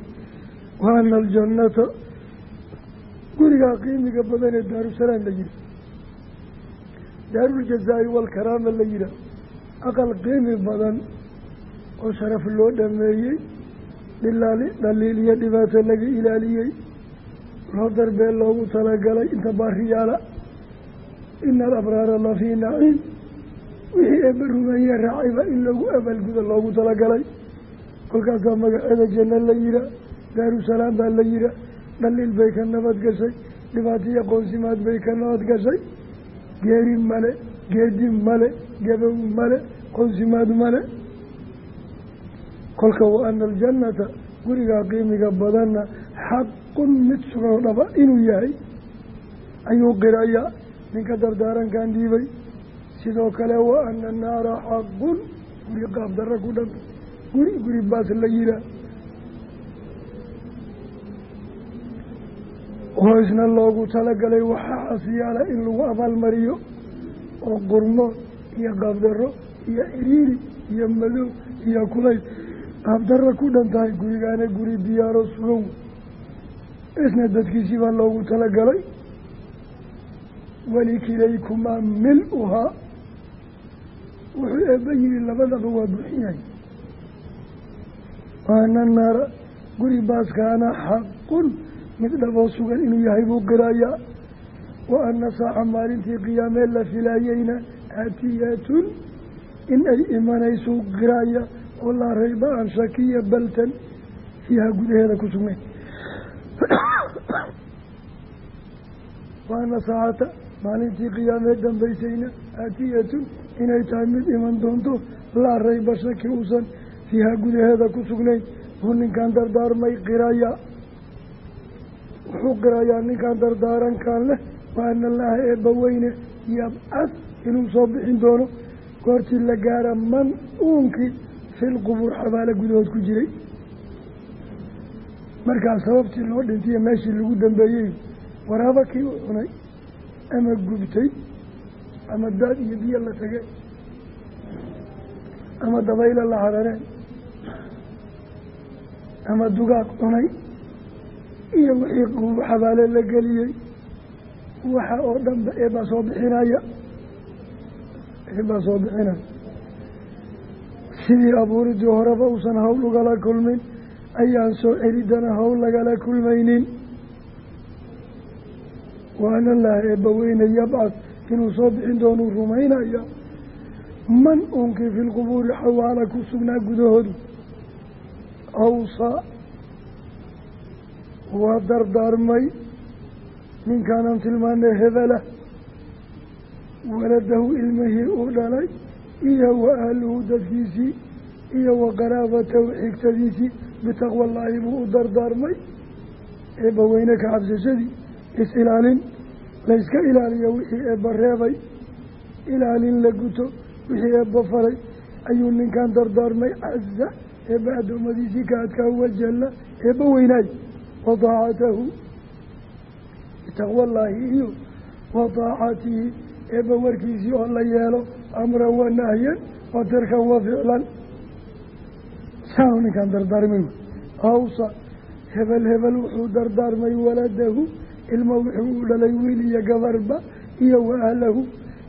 wa ana aljannata gurigaa qiimiga badan ee daarusalaam la yihi daaruljazaa-i waalkaraama la yihaah aqal qiimi badan oo sharaf loo dhameeyey dhilaali dhaliil iyo dhibaato laga ilaaliyey loo darbee loogu talagalay inta baariyaala ina alabraara la fii naciim wixii eebba rumeeye raacayba in lagu abaalguda loogu talagalay. Kolkaasaa magaceeda janno la yihaa daarusalaam baa la yihaa dhaliil bay ka nabad gashay dhibaataiyo qoonsimaad bay ka nabad gashay. Geeri male geedi male gabow male qowsimaad male. Kolka wa ana aljannata gurigaa qiimiga badanna xaqun mid sugan oo dhaba inuu yahay. Ayuu qirayaa ninka dardaarankan dhiibay sidoo kale wa ana naara xaqun guri qaab darra ku dhanta guri guri baas la yihaa oo isna loogu talagalay waxaa xasiyaala in lagu abaalmariyo oo qurmo iyo qaabdarro iyo iriiri iyo madow iyo kulayl qaabdarra ku dhan tahay gurigaana guri diyaaro sugow isna dadkiisii baa loogu talagalay walikilaykumaa mil-uhaa. Wuxuu eebba yihi labadaba waa buuxinyahay. Waana naara guri baaskaana xaqun mid dhaboo sugan inuu yahay buu qirayaa wa ana saaxa maalintii qiyaamee la filaayeyna aatiyatun in ay imanaysuu qiraaya. Oo laa rayba aan shakiya baltan fiiha gudaheeda ku sugnayn <coughs> maalintii qiyaamee dambaysayna aatiyatun inay tahay mid iman doonto laa rayba shaki uusan fiiha gudaheeda ku sugnayn. Buu ninkan dardaarmay qiraya. Wuxuu qirayaa ninkan dardaarankan leh wa ana allaha eebbaweyne yabcad inuu soo bixin doono. Goortii la gaara man uunkii fil qubuur xabaalo gudahood ku jiray. Markaa sababtii loo dhintiyo meeshii lagu dambeeyey waraaba kii u cunay ama gubtay ama daad iyo biyo la tegay ama dabaylo la harareen ama dugaag cunay iyo wixii xabaale la geliyey waxa oo dhanba eebaa soo bixinaya eebaa soo bixinaya. Sidii abuuridii horeba uusan hawl ugala kulmin ayaan soo celidana hawl lagala kulmaynin waana laha eebba weyne yabcad inuu soo bixin doonuu rumaynaya. Man unkii fi lqubuuri xawaala ku sugnaa gudahoodu? Awsaa waa dardaarmay. Ninkaanaan tilmaanay hebela. Waladahu ilmihii uu dhalay iyo wa ahluhu dadkiisii iyo wa qaraabatahu xigtadiisii bitaqwa allaahi buu u dardaarmay. Eebba weyne ka cabsashadii layska ilaaliyo wixii eebba reebay ilaalin la guto wixii eebba faray ayuu ninkan dardaarmay caza eebba addoommadiisii ka adkaa wajalla eebba weynaay. Wa daacatahu bitaqwa allaahi iyo wa daacatihi eebba warkiisii oo la yeelo amran wa nahyan wa tarkan wa ficlan. Saanu ninkaan dardaarmay. Awsa hebel hebel wuxuu dardaarmay waladahu ilmo wuxuu u dhalay wiil iyo gabarba iyo wa ahlahu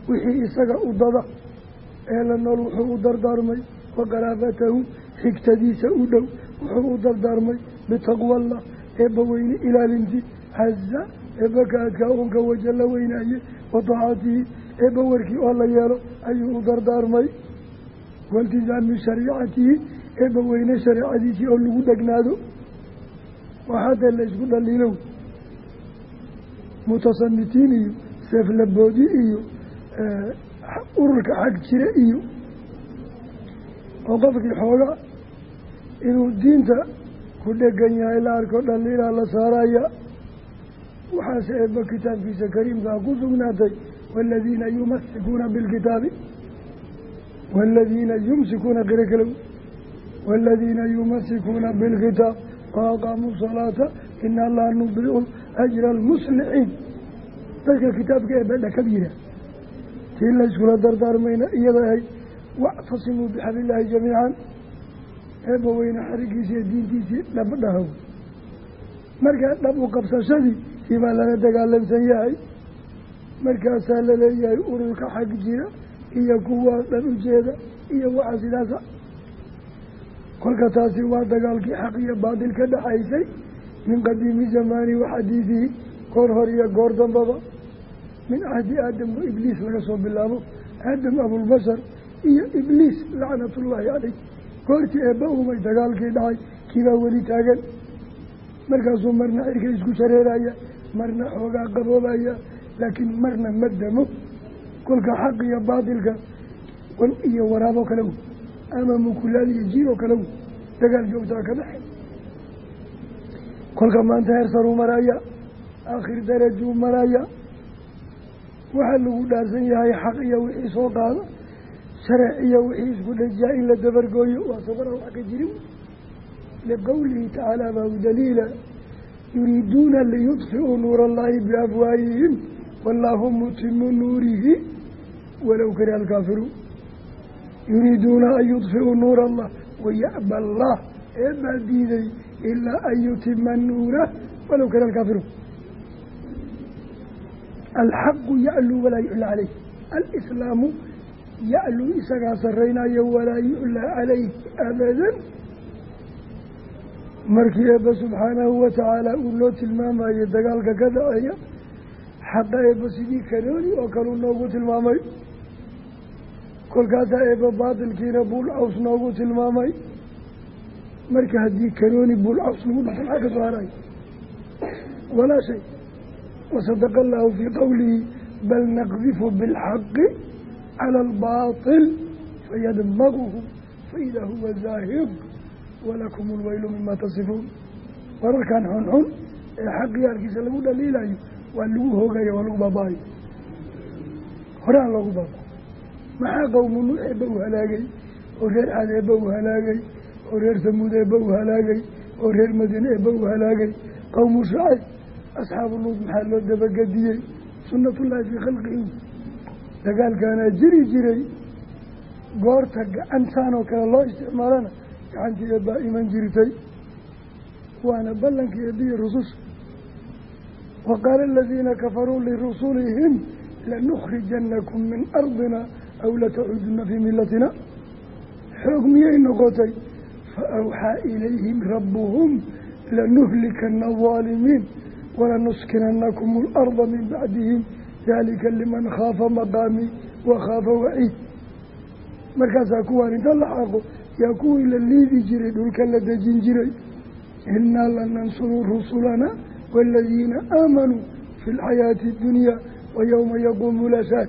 wixii isaga u dada. Ee la nool wuxuu u dardaarmay wa qaraabatahu xigtadiisa u dhow wuxuu u dardaarmay bitaqwa allah eebba weyne ilaalintii caza eebba ka adkaa uunka waja la weynaaye wa daacatihi eebba warkii oo la yeelo ayuu u dardaarmay. Wailtizaami shariicatihi eebba weyne shareecadiisii oo lagu dhegnaado waxaadee la isku dhaliilow mutasamitiin iyo seeflaboodi iyo ururka xag jire iyo oo qofkii xooga inuu diinta ku dhegan yahay la arko dhaliilaa la saaraya waxaase eebba kitaabkiisa kariimkaa ku sugnaatay waaladiina yumasikuuna bilkitaabi waaladiina yumsikuuna qiro kalow waaladiina yumasikuuna bilkitaab wa aqaamuu salaata ina laa ajra almuslixiin dadka kitaabka eebba dhakab yihaa tii layskula dardaarmayna iyada ahayd wactasimuu bixablillaahi jamiican eebba weyne xarigiisa iyo diintiisii dhabdhahow markaa dhab u qabsashadii sii baa lala dagaalamsan yahay markaasaa la leeyahay ururka xag jira iyo kuwa dhan ujeeda iyo waxa sidaasa kolka taasi waa dagaalkii xaq iyo baatil ka dhaxaysay min qadiimi zamaani wa xadiidihi goor hor iyo goor dambaba. Min cahdi aadam wa ibliis laga soo bilaabo. Aadam abulbashar iyo ibliis lacnatullaahi caleyh goortii eebba umay dagaalkii dhacay kiibaa weli taagan. Markaasuu marna xirka isku shareeraya marna xoogaa qaboobaya laakiin marna ma damo. Kolka xaq iyo baatilka wan iyo waraaboo kale wey ama mukulaal iyo jiiroo kale wey dagaal joogtaa ka dhaxay kolka maanta heer saruu maraya aakhir darajuu maraya waxaa lagu dhaarsan yahay xaq iyo wixii soo qaada sharac iyo wixii isku dhajiyaa in la dabargooyo waa sabara wax ka jirin. Liqowlihi tacaala baa daliila yuriiduuna liyudfi'uu nuura allahi biafwaayihim wallaahu mutimu nuurihi walow kariha alkaafiruun. Yuriiduuna an yudfi'uu nuura allah waya'ba allah ee baa diiday ilaa an yutima nuura walow kariha alkaafiruun alxaqu ya'luu walaa yuclaa caleyh alislaamu ya'luu isagaa saraynayo walaa yuclaa calayh abadan markii eebba subxaanahu watacaala uu noo tilmaamayo dagaalka ka dhaceeya xaqa eebba sidii kanooni oo kaleu noogu tilmaamay kolkaasaa eebba baatilkiina buul caws noogu tilmaamay marka haddii kanooni buul caws lagu dhufto maxaa ka soo haray? Walaa shay. Wasadaqa allahu fii qowlihi bal naqdifu bilxaqi cala albaatil fayadmaguhu faidaa huwa zaahiq walakum lweylu mima tasifuun. Wararkan xunxun ee xaq yaarkiisa lagu dhaliilayo waa lagu hoogayo waa lagu baaba-ayo. Horaan loogu baaba maxaa qowmu nuux eebba u halaagay? Oo reer caad eebba u halaagay oo reer samuud eebba u halaagay oo reer madiine eebba u halaagay qowmu shacayb asxaabu luud maxaa loo dabagediyey sunnatullaahi fii khalqihi. Dagaalkaana jiri jiray goorta gacantaan oo kale loo isticmaalana gacantii eebbaa iman jirtay waana ballankii eebbiyi rususha wa qaala aladiina kafaruu lirusulihim lanukhrijanakum min ardina aw latacuduna fii milatina xoog noqotay faawxaa ilayhim rabbuhum lanuhlikana alaalimiin walanuskinakum اlarda min bacdihim dalika liman khaafa maqaami wakhaafa waciid markaasaa kuwaan inta la xaaqo yaa kuwii la liidi jiray dhulka la dejin jiray inaa lanansuru rusulana waaladiina aamanuu fi lxayaati اdunyaa wa yowma yaquumu lashaad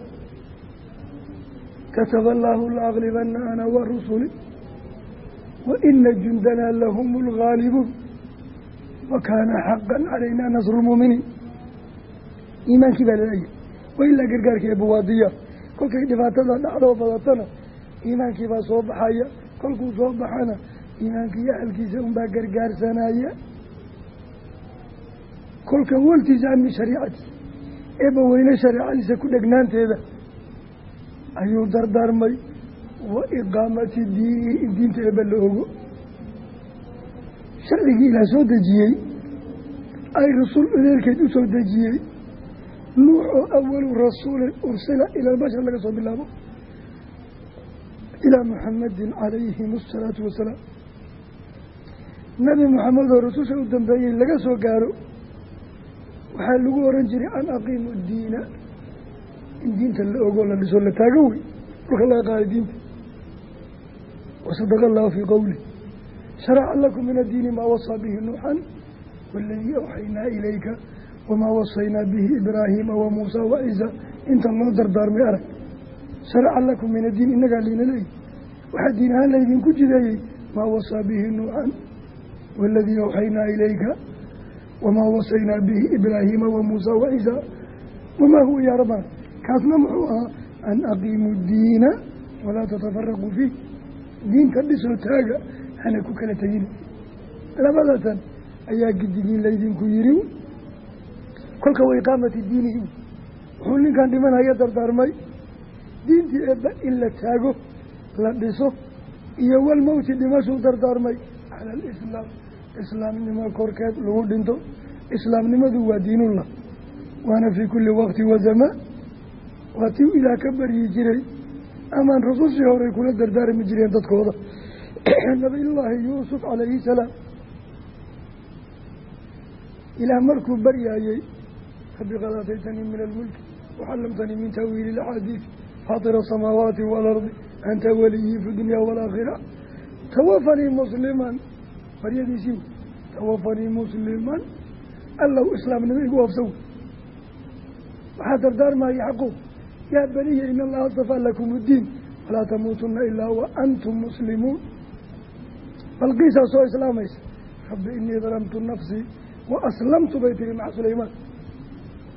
kataba allaahu la aqlibana ana wa rusuli wa ina jundanaa lahum lgaalibuun wa kaana xaqan calaynaa nasru lmuuminiin iimaankii baa la leeyahay wa ilaa gargaarka eebbawaadiya kolkay dhibaatada dhacdoo badatana iimaankii baa soo baxaya kolkuu soo baxana iimaankii ahalkiisa unbaa gargaarsanaya kolka waltisaami shariicati eebba weyne shareecadiisa ku dhegnaanteeda ayuu dardaarmay wa iqaamati in diinta eebba la ogo sharcigii ilaah soo dejiyey ay rasul adeerkeed u soo dejiyey nuux oo awalu rasuulin ursila ila albashar laga soo bilaabo ilaa muxamadin calayhim asalaatu wasalaam nabi moxamed oo rasusha u dambeeyey laga soo gaaro waxaa lagu oran jiray an aqiimu diina in diinta la ogo la dhiso la taago wey dhulka laga qaaday diinta wasadaqa allahu fii qowlih sharaca lakum min addiini maa wasaa bihi nuuxan waaladii awxaynaa ilayka wamaa wasaynaa bihi ibraahiima wa muusaa wa ciisa inta loo dardaarmay arag sharaca lakum min addiin innagaa liina leeyi waxaa diin ahaan laydinku jideeyey maa wasaa bihi nuuxan waaladii awxaynaa ilayka wamaa wasaynaa bihi ibraahiima wa muusaa wa ciisa wamaa huwa yaa rabbana kaasna muxuu ahaa an aqiimu diina walaa tatafaraquu fiih diinka dhisoo taaga hana ku kala tegin labadatan ayaa gidigiin laydinku yiri kolka wa iqaamati diinihi wuxuu ninkan dhimanaya dardaarmay. Diintii eebba in la taago la dhiso iyo walmowti dhimashuu dardaarmay. Cala alislaam islaamnimo korkeed lagu dhinto. Islaamnimadu waa diinullah. Waana fii kulli waqti wa zamaan waa tii ilaah ka baryi jiray amaan rusushii horey kula dardaarmi jireen dadkooda. <clears throat> Nabiyullaahi yuusuf calayhi salaam. Ilaah markuu baryaayey rabbi qad aataytanii min almulki waxallamtanii min taawiili ilaxaadiid faatira asamaawaati waalardi anta waliyii fi dunya waalaakhira tawafanii musliman baryadiisii tawafanii musliman allow islaamnimo igu oofsaw waxaa dardaarmaya xaqu yaa baniya in allaha astafaa lakum uddiin walaa tamuutunna ilaa wa antum muslimuun balqiisaa soo islaamaysa rabbi inii dalamtu nafsii wa aslamtu bay tiri maca sulaymaan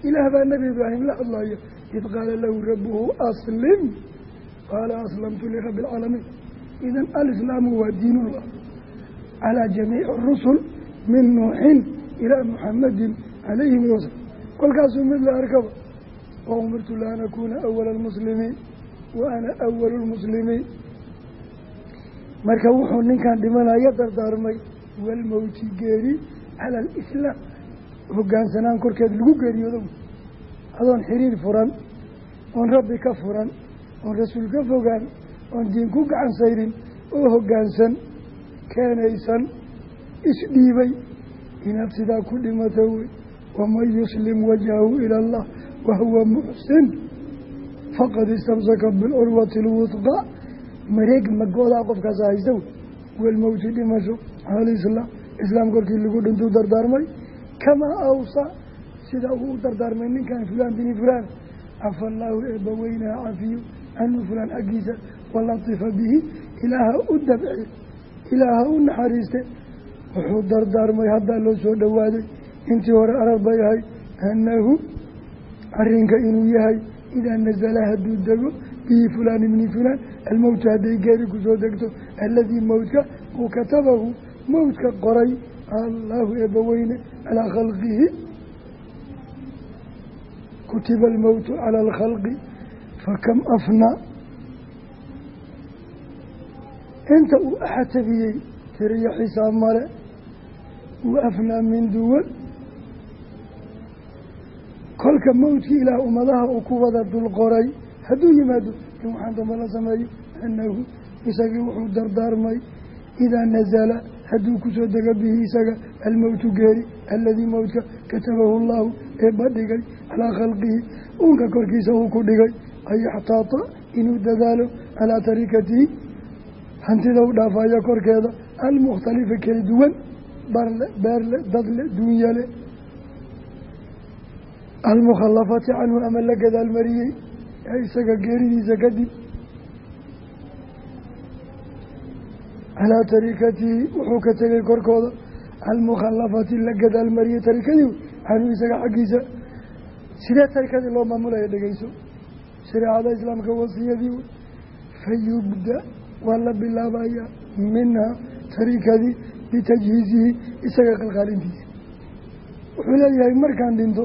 ilaah baa nebi ibraahim la hadlaya id qaala lahu rabbuhu aslim qaala aslamtu lirabbi alcaalamiin idan alislaamu waa diinullah calaa jamiici rusul min nuuxin ilaa muxamadin calayhim wasalam kolkaasuu mid la arkaba wa umirtu la an akuuna awala almuslimiin wa ana awalu lmuslimiin marka wuxuu ninkan dhimanaya dardaarmay walmowti geeri cala alislaam hogaansanaan korkeed lagu geeriyoodo adoon xiriir furan oon rabbi ka furan oon rasuul ka fogaan oon diin ku gacan sayrin oo hoggaansan keenaysan isdhiibay inaad sidaa ku dhimato wey waman yuslim wajhahu ila allah wahuwa muxsin faqad istamsaka bilcurwati lwudqa mareeg magoodaa qofkaas haysta walmowti dhimasho alislaam islaam korkii lagu dhintuu dardaarmay kamaa awsaa sida uu u dardaarmay ninkan fulaan bini fulaan cafa allaahu eebbaweynaha cafiyo anhu fulaan xaggiisa walatifa bihi ilaaha u dabci ilaaha u naxariiste wuxuu dardaarmay haddaa loo soo dhowaaday intii hore arar bay ahay annahu arrinka inuu yahay idaa nasala hadduu dego bihi fulaan ibni fulaan almowtu hadday geeri ku soo degto alladii mowtka uu katabahu mowtka qoray allaahu eebbaweyne calaa khalqihi kutiba almowtu cala alkhalqi fakam afnaa inta uu axatabiyey tiriyo xisaab male wa afnaa min duwan kolka mowdkii ilaah ummadaha uu ku wada dul qoray hadduu yimaado in waxaan damba la sameeyo annahu isagii wuxuu dardaarmay idaa nasala hadduu ku soo dego bihi isaga almowtu geeri aladii mowtka katabahu allahu eebba dhigay calaa khalqihi uunka korkiisa uu ku dhigay an yaxtaata inuu dadaalo calaa tarikatihi hantida u dhaafaya korkeeda almukhtalifa kala duwan barle beerle dadle duunyale almukhallafati canhu ama la gadaalmariyey ee isaga geeridiisa kadib calaa tarikatihi wuxuu ka tegay korkooda almukhallafati la gadaalmariyey tarikadii canhu isaga xaggiisa sidee tarikadii loo maamulaya dhegeyso shareecada islaamka wasiyadii fayubda waa la bilaabayaa minhaa tarikadii bitajhiizihi isaga qalqaalintiisa wuxuu leeyahay markaan dhinto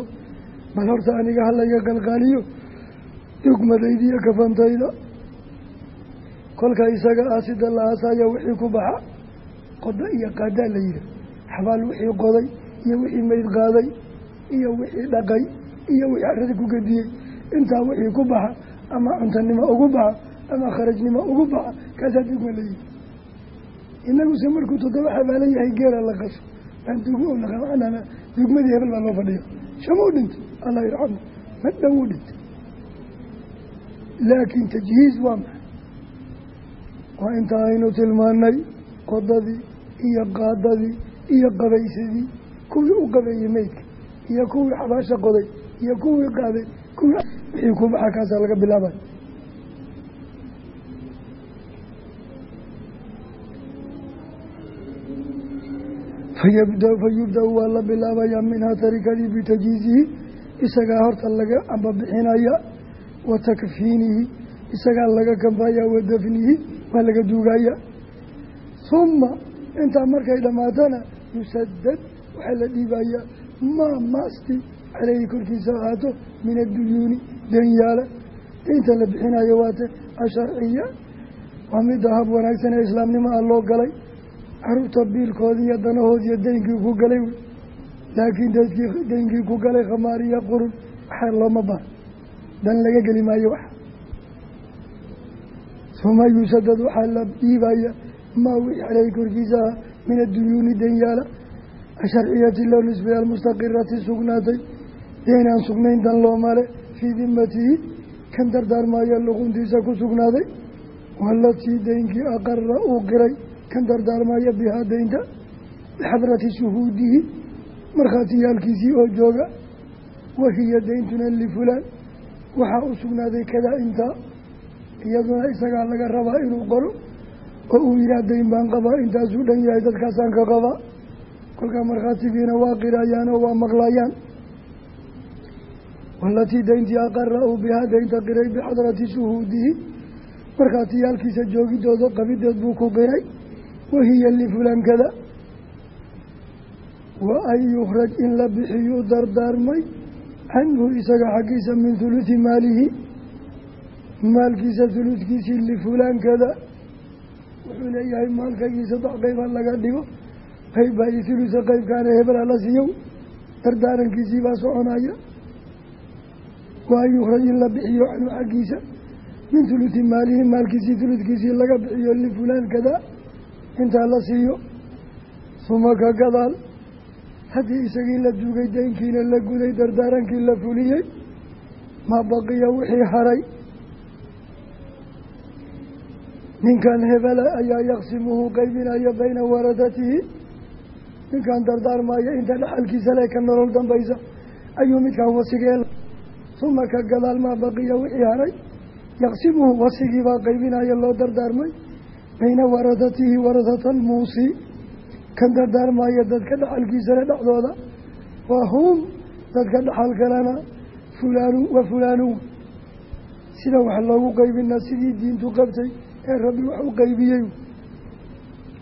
bal horta aniga halayga qalqaaliyo dugmadayda iyo kafantayda. Kolka isaga aasida la aasaya wixii ku baxa qoda iyo qaadaa la yihi xabaal wixii qoday iyo wixii meyd qaaday iyo wixii dhaqay iyo wixii arada ku gediyey intaa wixii ku baxa ama cuntanimo ugu baxa ama kharajnimo ugu baxa kaasaa dugma la yihi inaguse markuu toddoba xabaala yahay geela la qaso aan naqan macnana dugmadii hebel baa loo fadhiya shama u dhintay allah yarxamu ma dhow u dhintay laakiin tajhiiz waa maxay waa inta aynu tilmaanay qodadii iyo qaadadii iyo qabaysadii kuwii u qabeeyey meydka iyo kuwii xabaasha qoday iyo kuwii qaaday kuwii ku baxa kaasaa laga bilaabay fayubda-u waa la bilaabayaa minhaa tarikadii bitajhiizihi isagaa horta laga ambabixinaya wa takfiinihi isagaa laga kanfaya wa dafnihi waa laga duugaya huma intaa markay dhammaatana yusadad waxaa la dhiibayaa maa maasti caleyhi korkiisa ahaato min adduyuuni danyaala daynta la bixinayo waate asharciya waa midda hab wanaagsan ee islaamnimo ah loo galay. Caruurta biilkoodii iyo danahoodiiyo daynkii ku galay. wey laakiin dadkii daynkii ku galay khamaariya qurun waxaa looma bara dan laga geli maayo wax. Uma yusadad waxaa la dhiibaya maa wixii caleyhi korkiisa ah min adduyuuni danyaala asharciyati loo nisbay almustaqirati sugnaatay. Deynaan sugnayn dan loomale fii dimatihi kan dardaarmaayo luquntiisa ku sugnaaday. Walatii daynkii aqara uu qiray. Kan dardaarmaya bihaa daynta bixadrati shuhuudihi markhaatiyaalkiisii oo jooga wahiya dayntuna lifulaan waxaa u sugnaaday kadaa intaa iyaduna isagaa laga rabaa inuu qoro oo uu yidhaah dayn baan qabaa intaasuu dhan yahay dadkaasaan ka qabaa. Kolkaa markhaatigiina waa qirayaan oo waa maqlayaan walatii dayntii aqara uu bihaa daynta qiray bixadrati shuhuudihi markhaatiyaalkiisa joogidooda qabideed buu ku qiray wahiya lifulankada wa an yukhraj in la bixiyuu dardaarmay canhu isaga xaggiisa min huluthi maalihi maalkiisa huludkiisii lifulaankada wuxuu leeyahay maalkaygii saddex qayba laga dhigo qayb baa i hulusa qaybkaana hebela la siiyow dardaarankiisii baa soconaya. Wa an yukhraj in la bixiyo canhu xaggiisa min huluthi maalihi maalkiisii huludkiisii laga bixiyo lifulaankada intaa la siiyo suma ka gadaal haddii isagii la duugay daynkiina la guday dardaarankii la fuliyey maa baqiya wixii haray. Ninkan hebela ayaa yaqsimuhu qaybinaya bayna waradatihi. Ninkan dardaarmaya inta dhexalkiisa le ka nolol dambaysa ayuu midkaan wasigeel suma ka gadaal maa baqiya wixii haray. Yaqsimuhu wasigiibaa qaybinaya loo dardaarmay. Bayna waradatihi waradata almuusi kan dardaarmaya dadka dhaxalkiisale dhexdooda. Waa hum dadka dhaxal kalena fulaanu wa fulaanu sida wax loogu qaybinaa sidii diintu qabtay ee rabbi wax u qaybiyey.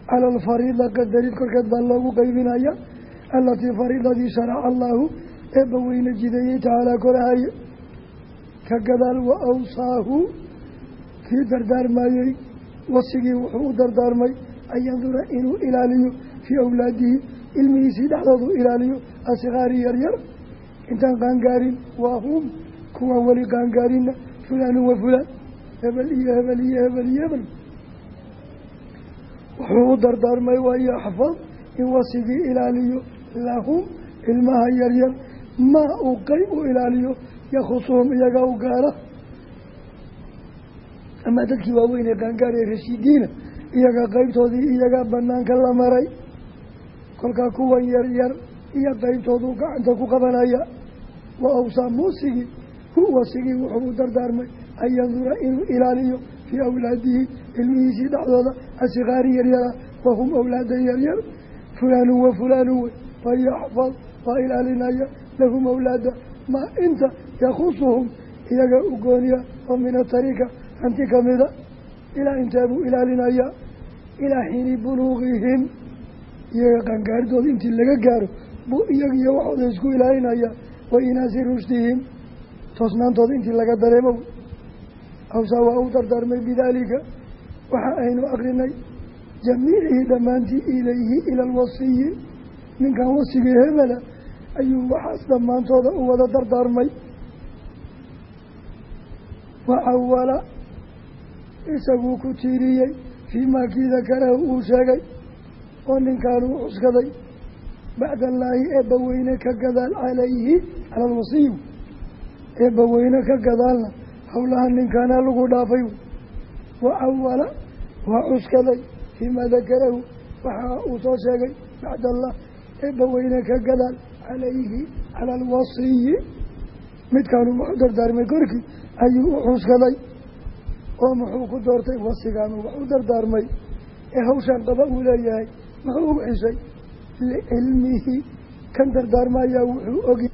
Cala alfariida qadarid korkeed baa loogu qaybinaya alatii fariidadii sharaca allaahu eebba weyne jideeyey tacaalaa korahaye ka gadaal wa awsaahu kii dardaarmayey wasigii wuxuu u dardaarmay an inuu ilaaliyo fii awlaadihi ilmihiisii dhexdoodu ilaaliyo asikaari yaryar intaan qaangaarin waa hum kuwaan weli qaangaarinna fulaanu wa fulaan hebel iyo hebel iyo hebel iyo hebel wuxuu u dardaarmay waa yaxfad in wasigii ilaaliyo lahum ilmaha yaryar maa uu qeyb u ilaaliyo yakhusuhum iyagaa u gaala amaa dadkii waaweynee qaangaaree rashiidiina iyaga qeybtoodii iyagaa banaanka la maray kolkaa kuwan yar yar iyo qeybtooduu gacanta ku qabanaya. Wa awsaa muusigii hu wasigii wuxuu u dardaarmay an yandura inuu ilaaliyo fii awlaadihi ilmihiisii dhexdooda asikaari yaryara wahum awlaadan yaryar fulaanu wa fulaanu wey fayaxfad waa ilaalinaya. Lahum awlaada maa inta yakhusuhum iyaga u gooniya oo min atarika hanti kamida ilaa intee buu ilaalinayaa ilaa xiini buluuqihim iyaga qaangaaridooda intii laga gaaro buu iyaga iyo waxooda isku ilaalinaya wa inaasi rushdihim toosnaantooda intii laga dareemo. Awsaa waa u dardaarmay bidaalika. Waxa aynu akrinay jamiicihii dhammaantii ilayhi ila alwasiyi. Ninkan wasigii hebela ayuu waxaas dhammaantooda u wada dardaarmay. Wacawala isaguu ku tiiriyey fii maa kii dakarahu uu sheegay oo ninkaan uu cuskaday bacda allaahi eebbaweyne ka gadaal calayhi cala alwasiyi eebbaweyne ka gadaalna howlaha ninkaana lagu dhaafay. Wacawala waa cuskaday fii maa dakarahu waxa uu soo sheegay bacda allah eebbaweyne ka gadaal calayhi cala alwasiyi midkaanu wuxu dardaarmay korkii ayuu u cuskaday oo muxuu ku doortay wasigaanu wax u dardaarmay. Ee hawshaan qaba uu leeyahay muxuu ugu xishay licilmihi kan dardaarmayaa wuxuu ogi